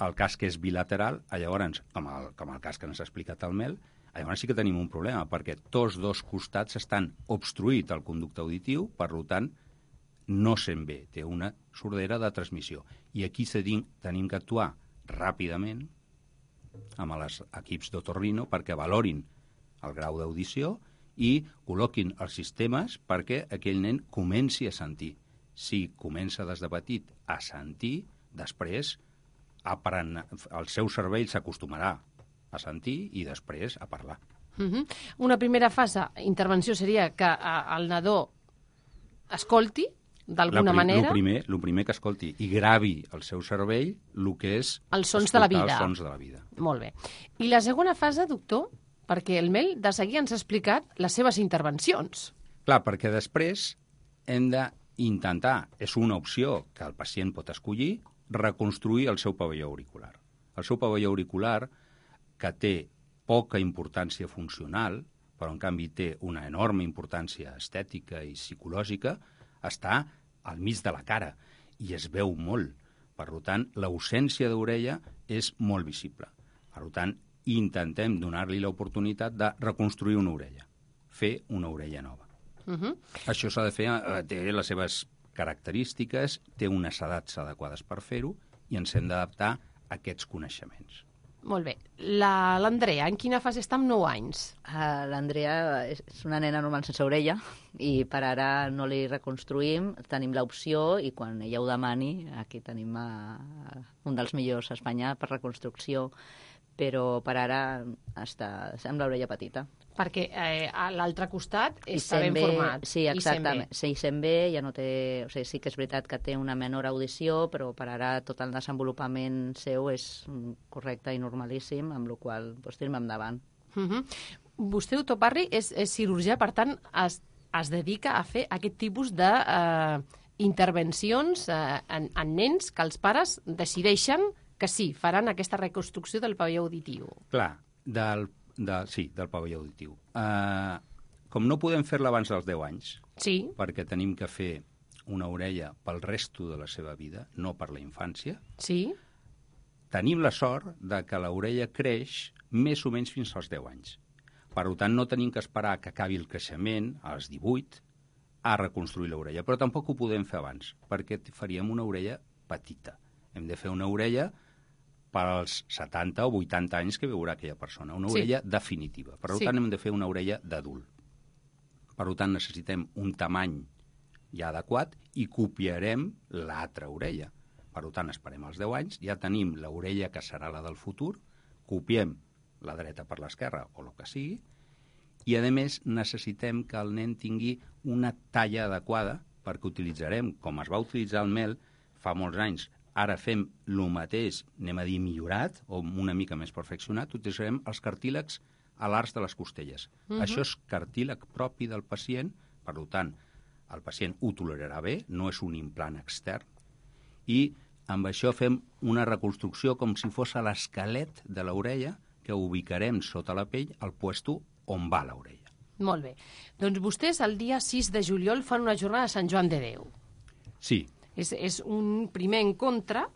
el cas que és bilateral, llavors, com el, com el cas que ens ha explicat el Mel, llavors sí que tenim un problema, perquè tots dos costats estan obstruït el conducte auditiu, per tant, no sent bé, té una sordera de transmissió. I aquí tenim que actuar ràpidament amb els equips d'otorrino perquè valorin el grau d'audició i col·loquin els sistemes perquè aquell nen comenci a sentir. Si comença des de petit a sentir, després apren, el seu cervell s'acostumarà a sentir i després a parlar. Uh -huh. Una primera fase, intervenció, seria que eh, el nadó escolti, d'alguna manera, Lo primer, lo primer que escolti i gravi el seu cervell el que és Els sons de la vida. Els sons de la vida. Molt bé. I la segona fase, doctor, perquè el Mel de seguida ens ha explicat les seves intervencions. Clar, perquè després hem de intentar, és una opció que el pacient pot escollir, reconstruir el seu pavelló auricular. El seu pavelló auricular, que té poca importància funcional, però en canvi té una enorme importància estètica i psicològica, està al mig de la cara i es veu molt. Per tant, l'ausència d'orella és molt visible. Per tant, intentem donar-li l'oportunitat de reconstruir una orella, fer una orella nova. Uh -huh. Això s'ha de fer, eh, té les seves característiques, té unes edats adequades per fer-ho i ens hem d'adaptar a aquests coneixements. Molt bé. La- L'Andrea, en quina fase està amb 9 anys? Uh, L'Andrea és és una nena normal sense orella i per ara no li reconstruïm, tenim l'opció i quan ella ho demani, aquí tenim uh, un dels millors a Espanya per reconstrucció, però per ara està amb l'orella petita. Perquè eh, a l'altre costat I està sent ben format. Sí, i sent exactament. bé. Sí, sent bé, ja no té... O sigui, sí que és veritat que té una menor audició, però per ara tot el desenvolupament seu és mm, correcte i normalíssim, amb la qual cosa doncs, tirem endavant. Uh -huh. Vostè, doctor Parri, és, és cirurgià, per tant, es, es dedica a fer aquest tipus de eh, intervencions eh, en, en nens que els pares decideixen que sí, faran aquesta reconstrucció del pavelló auditiu. Clar, del, de, sí, del pavelló auditiu. Uh, com no podem fer-la abans dels 10 anys, sí. perquè tenim que fer una orella pel resto de la seva vida, no per la infància, Sí? tenim la sort de que l'orella creix més o menys fins als 10 anys. Per tant, no tenim que esperar que acabi el creixement, als 18, a reconstruir l'orella. Però tampoc ho podem fer abans, perquè faríem una orella petita. Hem de fer una orella pels 70 o 80 anys que veurà aquella persona. Una Sí. orella definitiva. Per Sí. tant, hem de fer una orella d'adult. Per tant, necessitem un tamany ja adequat i copiarem l'altra orella. Per tant, esperem els 10 anys, ja tenim l'orella que serà la del futur, copiem la dreta per l'esquerra o el que sigui, i a més necessitem que el nen tingui una talla adequada perquè utilitzarem, com es va utilitzar el mel fa molts anys, ara fem el mateix, anem a dir millorat o una mica més perfeccionat, utilitzarem els cartílegs alars de les costelles. Mhm. Això és cartíleg propi del pacient, per tant, el pacient ho tolerarà bé, no és un implant extern, i amb això fem una reconstrucció com si fos a l'esquelet de l'orella que ubicarem sota la pell al puesto on va l'orella. Molt bé. Doncs vostès el dia 6 de juliol fan una jornada de Sant Joan de Déu. Sí, És, és un primer encontre,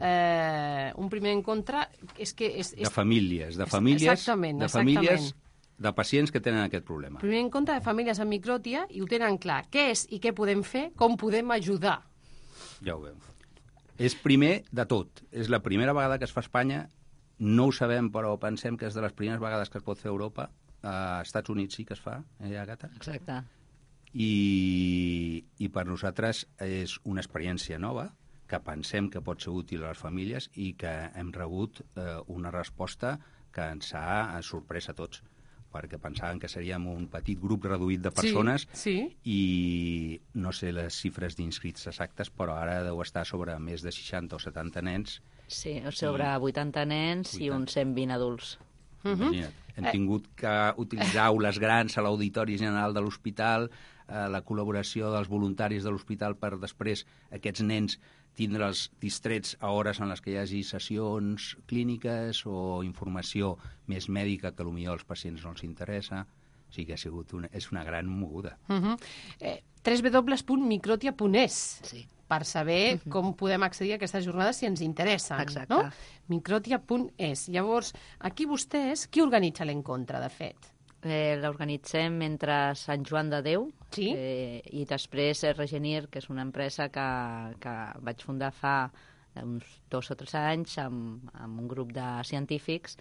eh, un primer encontre, és que... És, és de famílies, de famílies, Exactament, de exactament. famílies, de pacients que tenen aquest problema. Primer encontre de famílies amb micròtia i ho tenen clar. Què és i què podem fer, com podem ajudar. Ja ho veu. És primer de tot. És la primera vegada que es fa a Espanya. No ho sabem, però pensem que és de les primeres vegades que es pot fer a Europa. A Estats Units sí que es fa, eh, Agata? Exacte. I, I per nosaltres és una experiència nova que pensem que pot ser útil a les famílies i que hem rebut eh, una resposta que ens ha sorprès a tots perquè pensaven que seríem un petit grup reduït de Sí, persones sí. i no sé les xifres d'inscrits exactes, però ara deu estar sobre més de 60 o 70 nens. Sí, sobre 80 nens i uns 120 adults. Imagina't. Hem tingut que utilitzar aules grans a l'Auditori General de l'Hospital, eh, la col·laboració dels voluntaris de l'hospital per després aquests nens tindre'ls distrets a hores en les que hi hagi sessions clíniques o informació més mèdica que potser als pacients no els interessa. O sigui que ha sigut una, és una gran moguda. Uh -huh. eh, www.microtia.es sí. per saber com podem accedir a aquestes jornades si ens interessen. Exacte. No? Microtia.es. Llavors, aquí vostès, qui organitza l'encontre, de fet? Eh, L'organitzem entre Sant Joan de Déu sí? eh, i després eh, Regenir, que és una empresa que, que vaig fundar fa uns dos o tres anys amb, amb un grup de científics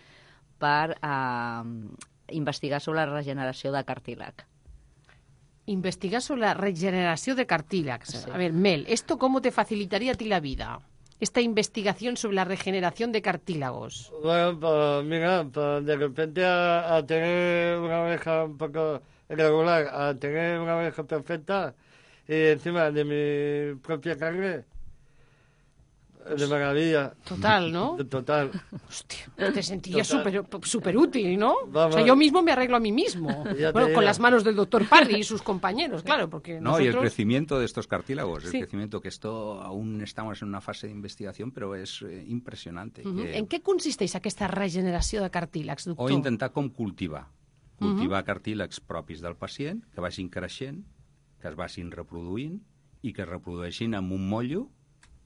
per eh, investigar sobre la regeneració de cartílag. Investigar sobre la regeneración de cartílags. Sí. A ver, Mel, ¿esto cómo te facilitaría a ti la vida? Esta investigación sobre la regeneración de cartílagos. Bueno, pues mira, pues de repente a, a tener una oreja un poco irregular, a tener una oreja perfecta y encima de mi propia carne, de maravilla. Total, ¿no? [LAUGHS] Total. Te sentías súper super útil, ¿no? Vamos. O sea, yo mismo me arreglo a mí mismo. [LAUGHS] Ya Bueno, con las manos del doctor Parry y sus compañeros, claro, porque No, y el nosotros... crecimiento de estos cartílagos, el Sí. crecimiento que esto aún estamos en una fase de investigación, pero es eh, impressionante. Mhm. que En què consisteix aquesta regeneració de cartílags, doctor? O intentar com cultivar. Cultivar cartílags propis del pacient, que vagin creixent, que es vagin reproduint i que es reprodueixin amb un mollo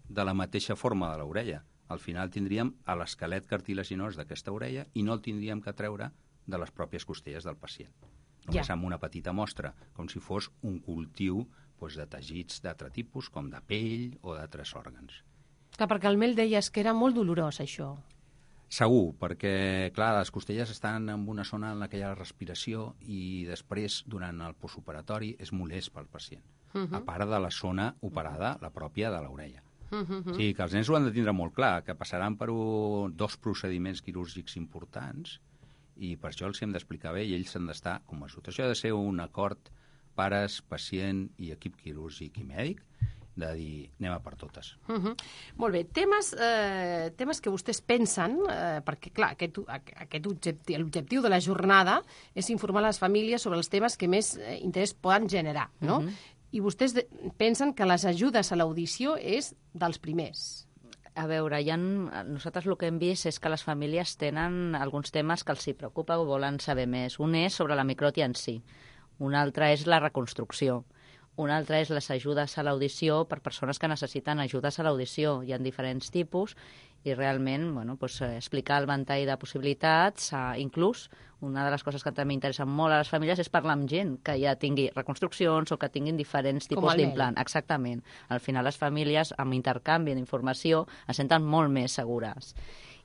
de la mateixa forma de l'orella. Al final tindríem a l'esquelet cartilaginós d'aquesta orella i no el tindríem que treure de les pròpies costelles del pacient. Només Ja. amb una petita mostra, com si fos un cultiu doncs, de teixits d'altre tipus, com de pell o d'altres òrgans. Clar, perquè el Mel deies que era molt dolorós, això. Segur, perquè, clar, les costelles estan en una zona en la que hi ha la respiració i després, durant el postoperatori, és molest pel pacient. Mhm. A part de la zona operada, la pròpia de l'orella. Mhm. O sigui, que els nens ho han de tindre molt clar, que passaran per un, dos procediments quirúrgics importants i per això els hem d'explicar bé i ells han d'estar convençuts. Això ha de ser un acord pares, pacient i equip quirúrgic i mèdic de dir anem a per totes. Uh -huh. Molt bé, temes, eh, temes que vostès pensen, eh, perquè clar, aquest, aquest objectiu, l'objectiu de la jornada és informar les famílies sobre els temes que més eh, interès poden generar, no? Mhm. I vostès pensen que les ajudes a l'audició és dels primers. A veure, ha, nosaltres el que hem vist és que les famílies tenen alguns temes que els hi preocupa o volen saber més. Un és sobre la micròtia en si, un altre és la reconstrucció, un altre és les ajudes a l'audició per persones que necessiten ajudes a l'audició. Hi ha diferents tipus i realment bueno, doncs, explicar el ventall de possibilitats, eh, inclús una de les coses que també interessen molt a les famílies és parlar amb gent que ja tingui reconstruccions o que tinguin diferents tipus d'implant. Exactament. Al final les famílies, amb intercanvi d'informació, es senten molt més segures.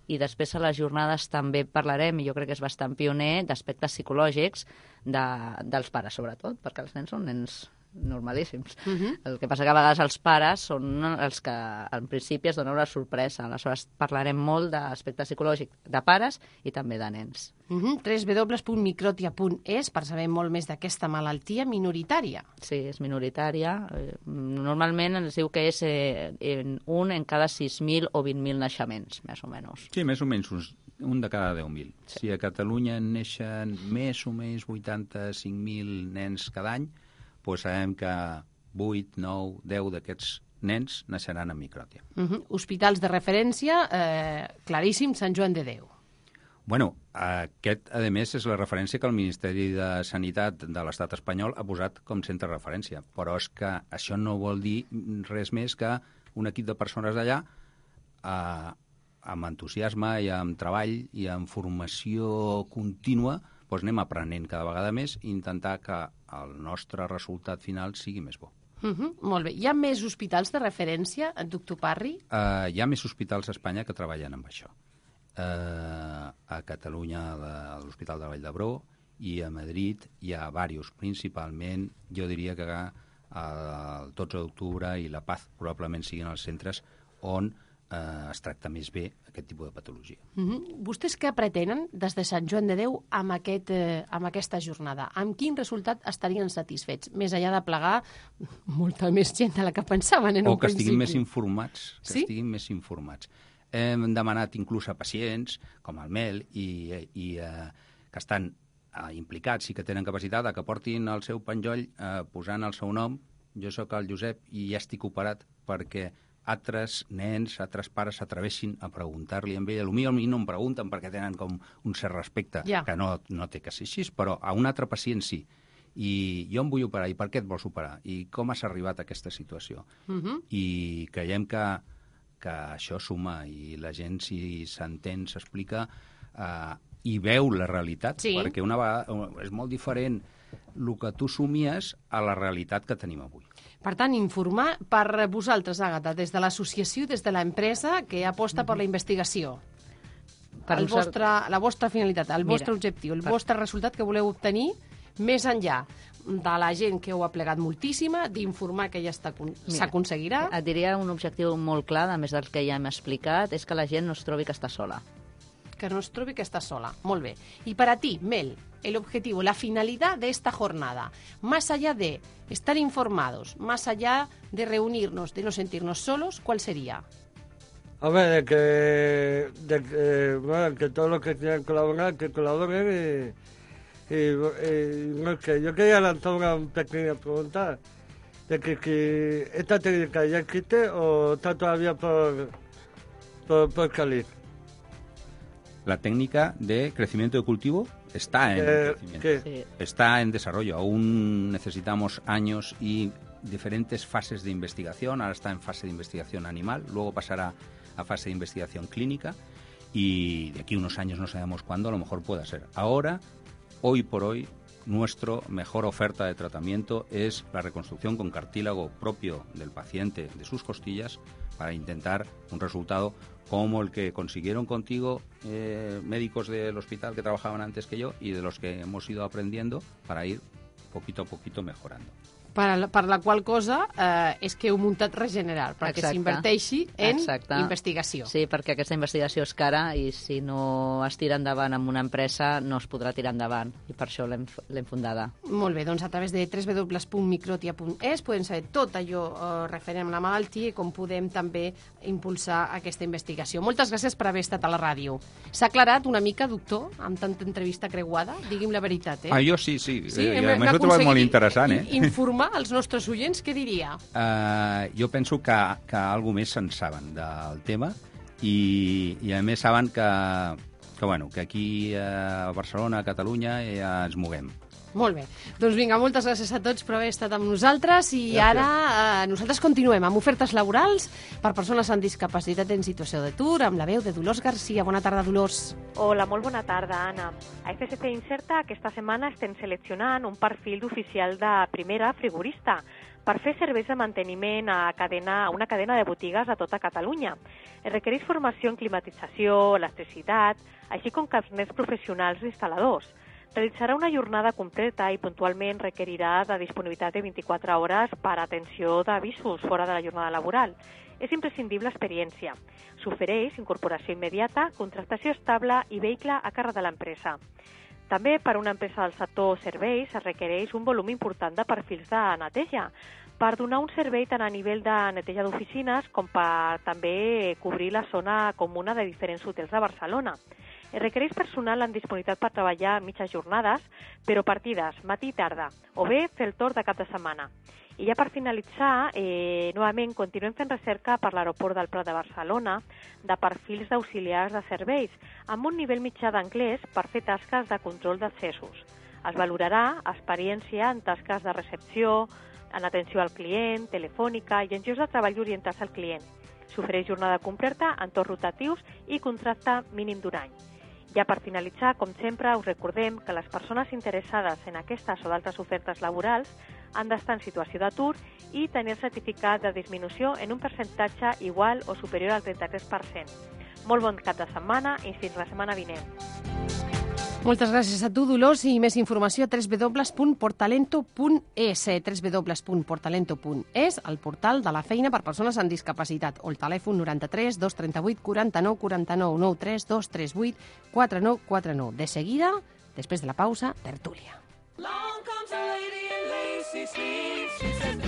I després a les jornades també parlarem, i jo crec que és bastant pioner, d'aspectes psicològics de, dels pares, sobretot, perquè els nens són nens normalíssims. Uh -huh. El que passa que a vegades els pares són els que en principi es donen una sorpresa. Aleshores parlarem molt d'aspecte psicològic de pares i també de nens. Uh -huh. www.microtia.es per saber molt més d'aquesta malaltia minoritària. Sí, és minoritària. Eh, Normalment ens diu que és eh, en un en cada 6.000 o 20.000 naixements, més o menys. Sí, més o menys uns, un de cada 10.000. Sí. Si a Catalunya en neixen més o menys 85.000 nens cada any, doncs sabem que 8, 9, 10 d'aquests nens naixeran amb micròtia. Uh -huh. Hospitals de referència, eh, claríssim, Sant Joan de Déu. Bueno, aquest, a més, és la referència que el Ministeri de Sanitat de l'Estat espanyol ha posat com centre de referència. Però és que això no vol dir res més que un equip de persones d'allà eh, amb entusiasme i amb treball i amb formació contínua doncs anem aprenent cada vegada més i intentar que el nostre resultat final sigui més bo. Uh -huh. Molt bé. Hi ha més hospitals de referència, doctor Parri? Uh, hi ha més hospitals a Espanya que treballen amb això. Uh, a Catalunya, a l'Hospital de Vall d'Hebró, i a Madrid hi ha diversos, principalment, jo diria que el 12 d'octubre i la Paz probablement siguin els centres on eh, es tracta més bé aquest tipus de patologia. Uh -huh. Vostès què pretenen des de Sant Joan de Déu amb, aquest, eh, amb aquesta jornada? Amb quin resultat estarien satisfets? Més enllà de plegar molta més gent de la que pensaven en o un que estiguin principi. més informats, que Sí? estiguin més informats. Hem demanat inclús a pacients, com el Mel, i, i eh, que estan eh, implicats i que tenen capacitat de que portin el seu penjoll eh, posant el seu nom, jo sóc el Josep i ja estic operat perquè altres nens, altres pares s'atreveixin a preguntar-li a ell. Potser a mi no em pregunten perquè tenen com un cert respecte, Ja. que no, no té que ser així, però a un altre pacient sí. I jo em vull operar, i per què et vols operar? I com has arribat a aquesta situació? Uh -huh. i creiem que, que això suma i la gent si s'entén, s'explica eh, i veu la realitat, Sí. perquè una vegada és molt diferent el que tu somies a la realitat que tenim avui. Per tant, informar per vosaltres, Àgata, des de l'associació i des de l'empresa que aposta per la investigació. Per el nosaltres- vostre, la vostra finalitat, el Mira, vostre objectiu, el per- vostre resultat que voleu obtenir més enllà de la gent que ho ha plegat moltíssima, d'informar que ja està s'aconseguirà. Et diria un objectiu molt clar, a més del que ja hem explicat, és que la gent no es trobi que està sola. que no es trobe que está sola. Molt bé. Y para ti, Mel, el objetivo, la finalidad de esta jornada, más allá de estar informados, más allá de reunirnos, de no sentirnos solos, ¿cuál sería? Hombre, de que, de que, bueno, que todos los que quieran colaborar, que colaboren y, y, y, no, que yo quería lanzar una pequeña pregunta de que, que esta técnica ya existe o está todavía por, por, por salir. La técnica de crecimiento de cultivo está en Eh, crecimiento. ¿qué? Sí. Está en desarrollo. Aún necesitamos años y diferentes fases de investigación. Ahora está en fase de investigación animal, luego pasará a fase de investigación clínica y de aquí a unos años no sabemos cuándo, a lo mejor pueda ser. Ahora, hoy por hoy, nuestra mejor oferta de tratamiento es la reconstrucción con cartílago propio del paciente de sus costillas para intentar un resultado como el que consiguieron contigo eh, médicos del hospital que trabajaban antes que yo y de los que hemos ido aprendiendo para ir poquito a poquito mejorando. Per, la- per la qual cosa eh, és que heu muntat Regenerar, perquè s'inverteixi en Exacte. investigació. Sí, perquè aquesta investigació és cara i si no es tira endavant amb una empresa no es podrà tirar endavant i per això l'hem l'hem fundada. Molt bé, doncs a través de www.microtia.es podem saber tot allò eh, referent a la malaltia i com podem també impulsar aquesta investigació. Moltes gràcies per haver estat a la ràdio. S'ha aclarat una mica, doctor, amb tanta entrevista creuada? Digui'm la veritat, eh? Ah, jo sí, sí. Sí, eh, hem- hem més ho he trobat molt interessant, eh? i- Informar els nostres oients, què diria? Uh, jo penso que, que algú més se'n saben del tema i, i a més saben que, que, bueno, que aquí a Barcelona, a Catalunya, ja ens moguem. Molt bé. Doncs vinga, moltes gràcies a tots per haver estat amb nosaltres i Gràcies. ara eh, nosaltres continuem amb ofertes laborals per persones amb discapacitat en situació d'atur amb la veu de Dolors Garcia. Bona tarda, Dolors. Hola, molt bona tarda, Anna. A FSC Incerta aquesta setmana estem seleccionant un perfil d'oficial de primera frigorista per fer serveis de manteniment a, cadena, a una cadena de botigues a tota Catalunya. Es requereix formació en climatització, electricitat, així com carnets professionals d'instal·ladors. Realitzarà una jornada completa i puntualment requerirà de disponibilitat de 24 hores per atenció d'avisos fora de la jornada laboral. És imprescindible experiència. S'ofereix incorporació immediata, contractació estable i vehicle a càrrec de l'empresa. També per a una empresa del sector serveis es requereix un volum important de perfils de neteja per donar un servei tant a nivell de neteja d'oficines com per també cobrir la zona comuna de diferents hotels de Barcelona. Es requereix personal amb disponibilitat per treballar a mitges jornades, però partides, matí i tarda, o bé fer el torn de cap de setmana. I ja per finalitzar, eh, novament continuem fent recerca per l'aeroport del Prat de Barcelona de perfils d'auxiliars de serveis amb un nivell mitjà d'anglès per fer tasques de control d'accessos. Es valorarà experiència en tasques de recepció, en atenció al client, telefònica i en llocs de treball orientats al client. S'ofereix jornada completa, entorns rotatius i contracte mínim d'un any. Ja per finalitzar, com sempre, us recordem que les persones interessades en aquestes o d'altres ofertes laborals han d'estar en situació d'atur i tenir certificat de disminució en un percentatge igual o superior al 33%. Molt bon cap de setmana i fins la setmana vinent. Moltes gràcies a tu, Dolors, i més informació a www.portalento.es www.portalento.es, el portal de la feina per persones amb discapacitat, o el telèfon 93 238 49 49 93 238 49 49. De seguida, després de la pausa, tertúlia. Long comes a lady in lacy sleeves. She says,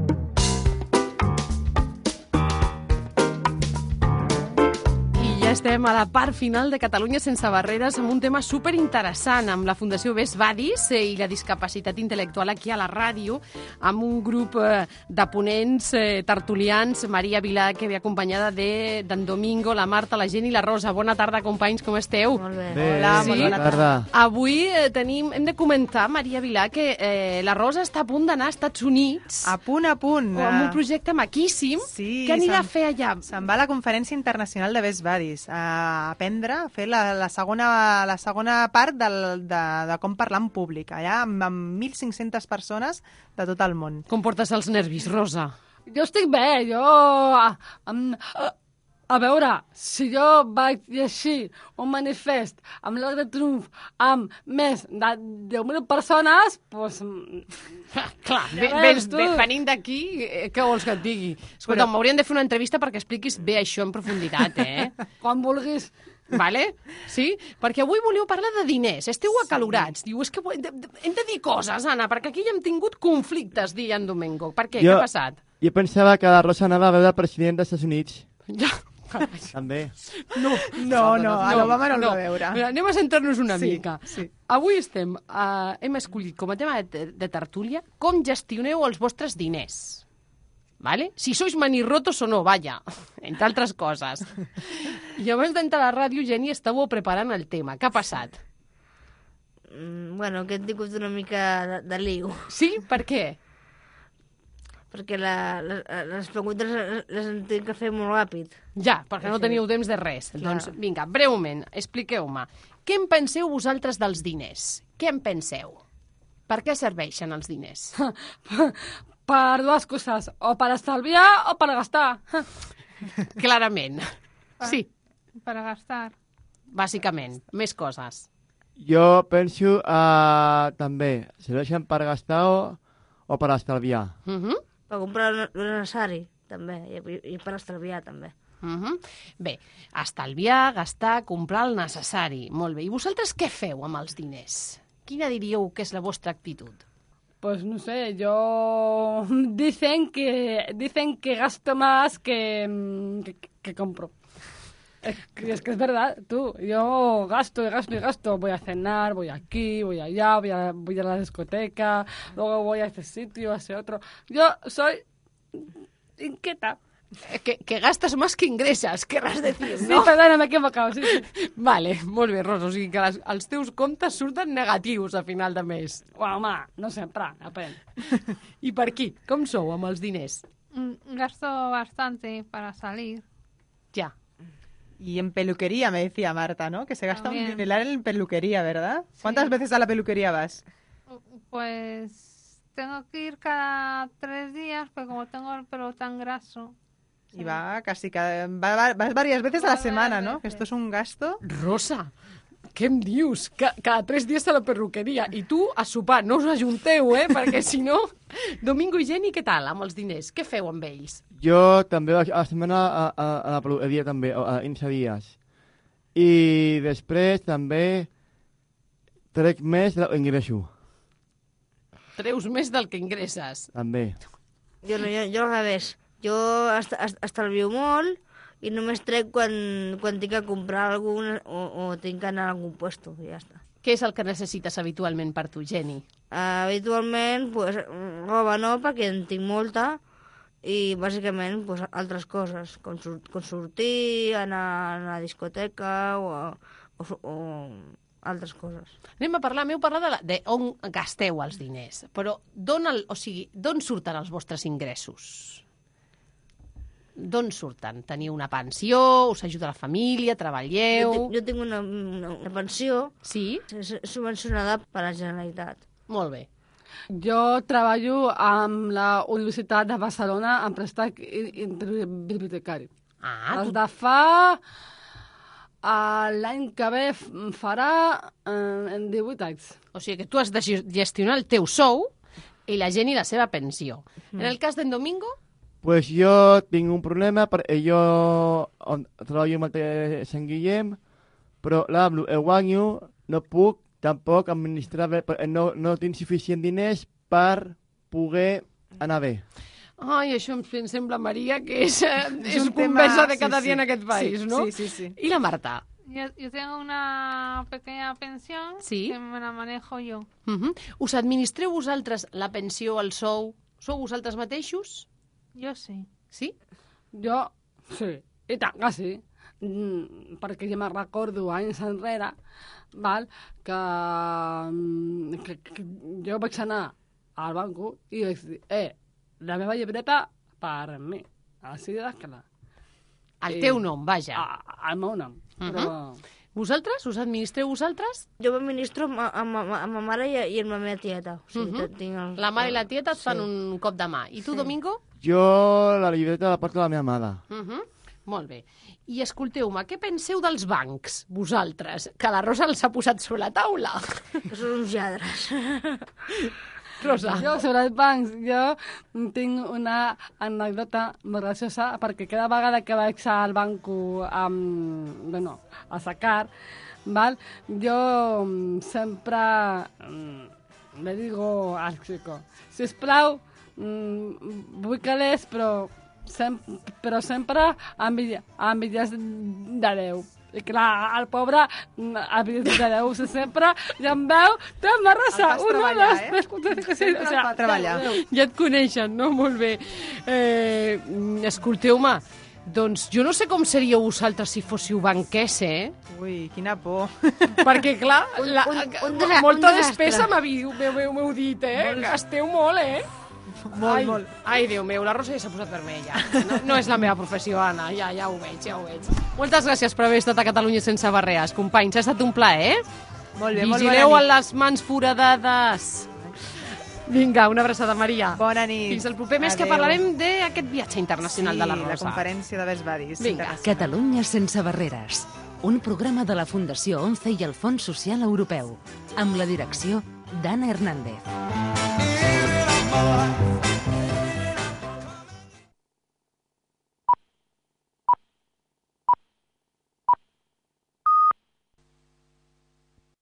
Ja estem a la part final de Catalunya sense barreres amb un tema super interessant amb la Fundació Ves Badis eh, i la discapacitat intel·lectual aquí a la ràdio amb un grup eh, de ponents eh, tertulians, Maria Vilà que ve acompanyada de d'en Domingo, la Marta, la Gent i la Rosa. Bona tarda, companys, com esteu? Molt bé. Bé, Hola, sí? molt bona tarda. Avui eh, tenim, hem de comentar, Maria Vilà, que eh, la Rosa està a punt d'anar als Estats Units. A punt, a punt. Amb un projecte maquíssim. Sí, Què anirà a fer allà? Se'n va a la Conferència Internacional de Best Buddies a aprendre a fer la, la, segona, la segona part del, de, de com parlar en públic, allà amb, amb 1.500 persones de tot el món. Com portes els nervis, Rosa? Jo estic bé, jo... Em, A veure, si jo vaig llegir un manifest amb l'Arc de Triomf amb més de 10.000 persones, doncs... Clar, Ja ve, vens, tu. ve, venint d'aquí, eh, què vols que et digui? Escolta, Però- m'haurien de fer una entrevista perquè expliquis bé això en profunditat, eh? [LAUGHS] Quan vulguis. Vale? Sí? Perquè avui volíeu parlar de diners. Esteu acalorats. Diu, és que hem de, dir coses, Anna, perquè aquí ja hem tingut conflictes, dia en Domingo. Per què? Què ha passat? Jo pensava que la Rosa anava a veure el president dels Estats Units. Ja. També. No, no, no, a l'Obama no el va veure. Mira, anem a centrar-nos una Sí, mica. sí. Avui estem, uh, hem escollit com a tema de, de tertúlia com gestioneu els vostres diners. ¿Vale? Si sois manirrotos o no, vaya, [LAUGHS] entre altres coses. I abans d'entrar a la ràdio, Geni, estàveu preparant el tema. Què ha passat? Mm, bueno, que hem tingut una mica de, de liu. Sí? Per què? Perquè la, les, les preguntes les, hem que fer molt ràpid. Ja, perquè no Sí. teníeu temps de res. Clar. Doncs vinga, breument, expliqueu-me. Què en penseu vosaltres dels diners? Què en penseu? Per què serveixen els diners? [LAUGHS] Per dues coses, o per estalviar o per gastar. [LAUGHS] Clarament. Sí, Para gastar. bàsicament. Més coses. Jo penso uh, també, serveixen per gastar o, o per estalviar. Uh -huh. Per comprar lo lo necessari, també, i, i per estalviar, també. Uh -huh. Bé, estalviar, gastar, comprar el necessari. Molt bé. I vosaltres què feu amb els diners? Quina diríeu que és la vostra actitud? Pues no sé, yo [LAUGHS] dicen que dicen que gasto más que, que, que compro. Es que, es que es verdad, tú, yo gasto y gasto y gasto. Voy a cenar, voy aquí, voy allá, voy a, voy a la discoteca, luego voy a este sitio, a ese otro. Yo soy inquieta. Que, que gastes més que ingresses, querràs dir, Sí, no? perdona, m'he equivocado, sí, sí. [LAUGHS] Vale, molt bé, Rosa. O sigui que les, els teus comptes surten negatius a final de mes. Bueno, home, no sempre, depèn. [LAUGHS] I per aquí? Com sou amb els diners? Mm, Gasto bastante para salir. Ya. Y en peluquería, me decía Marta, ¿no? Que se gasta un dineral en peluquería, ¿verdad? ¿Cuántas veces a la peluquería vas? Pues tengo que ir cada tres días, pero como tengo el pelo tan graso. Y va casi cada... va- va- vas varias veces a la semana, ¿no? Que esto es un gasto. Rosa, què em dius? Que, cada tres dies a la perruqueria. I tu a sopar. No us ajunteu, eh? [LAUGHS] Perquè si no... Domingo i Geni, què tal amb els diners? Què feu amb ells? Jo també vaig a la setmana a, a, a la peluqueria també, a, a 15 dies. I després també trec més de l'ingresso, Treus més del que ingresses. també. Jo, no, jo, jo al revés. Jo est est estalvio molt i només trec quan, quan tinc que comprar algun o, o tinc que anar a algun puesto, i ja està. Què és el que necessites habitualment per tu, Geni? Uh, habitualment, pues, roba no, perquè en tinc molta, i bàsicament pues, altres coses, com, sur com sortir, anar a la discoteca o, o, o altres coses. Anem a parlar, m'heu parlat de, la, de on gasteu els diners, però d'on el, o sigui, d'on surten els vostres ingressos? D'on surten? Teniu una pensió? Us ajuda la família? Treballeu? Jo, tinc- jo tinc una, una, una pensió sí? subvencionada per la Generalitat. Molt bé. Jo treballo amb la Universitat de Barcelona en préstec i- interbibliotecari. Ah, Des tu- de fa... eh, L'any que ve farà eh, en 18 anys. O sigui que tu has de gest- gestionar el teu sou i la gent i la seva pensió. En el cas d'en Domingo, Pues jo tinc un problema, perquè jo on, treballo amb el de Sant Guillem, però amb el guanyo no puc tampoc administrar bé, perquè no, no tinc suficient diners per poder anar bé. Ai, això em, em sembla, Maria, que és, eh, és, un és tema- conversa de sí, cada sí. dia en aquest país, Sí, no? sí, sí, sí. I la Marta? Yo, yo tengo una pequeña pensión Sí. que me la manejo yo. Uh -huh. Us administreu vosaltres la pensió, el sou? Sou vosaltres mateixos? Yo sí. Sí? Jo, sí, i tant que sí. Mm, perquè ja me'n recordo anys enrere val, que, mm, que, que jo vaig anar al banco i vaig dir, eh, la meva llibreta per mi. Així de clar. El I- teu nom, vaja. A, el meu nom. Uh -huh. Però... Vosaltres? Us administreu vosaltres? Jo m'administro amb, amb, amb, amb ma mare i, i amb la meva tieta. O sigui, Mhm. uh -huh. tinc el, La mare i la tieta et fan Sí. un cop de mà. I tu, Domingo? Jo la llibreta la porto a la meva mare. Uh -huh. Molt bé. I escolteu-me, què penseu dels bancs, vosaltres? Que la Rosa els ha posat sobre la taula. Que són uns lladres. [LAUGHS] Rosa. Jo, sobre els bancs, jo tinc una anècdota molt graciosa perquè cada vegada que vaig al banco amb, bueno, a sacar, val? jo sempre mm, le digo al chico, sisplau, mm, vull calés, però, sem però sempre amb, amb idees de Déu. I clar, el pobre, mm, de Déu, sempre ja em veu, té la raça, una, treballar, dos, eh? tres, quatre, cinc, Sempre el fa treballar. Ja et coneixen, no? Molt bé. Eh, mm, Escolteu-me, doncs jo no sé com seríeu vosaltres si fóssiu banquers, eh? Ui, quina por. Perquè, clar, [LAUGHS] la, un- un desa- molta un despesa m'heu dit, eh? Gasteu molt, eh? Molt, ai, molt. Ai, Déu meu, la Rosa ja s'ha posat vermella. No, no és la meva professió, Anna, ja, ja ho veig, ja ho veig. Moltes gràcies per haver estat a Catalunya sense barreres, companys. Ha estat un plaer, eh? Molt bé, molt Vigileu bona a les mans foradades. Vinga, una abraçada, Maria. Bona nit. Fins el proper mes que Adéu. parlarem d'aquest viatge internacional sí, de la la Rosa. conferència de Best Buddies. Vinga. Catalunya sense barreres. Un programa de la Fundació ONCE i el Fons Social Europeu. Amb la direcció d'Anna Hernández. life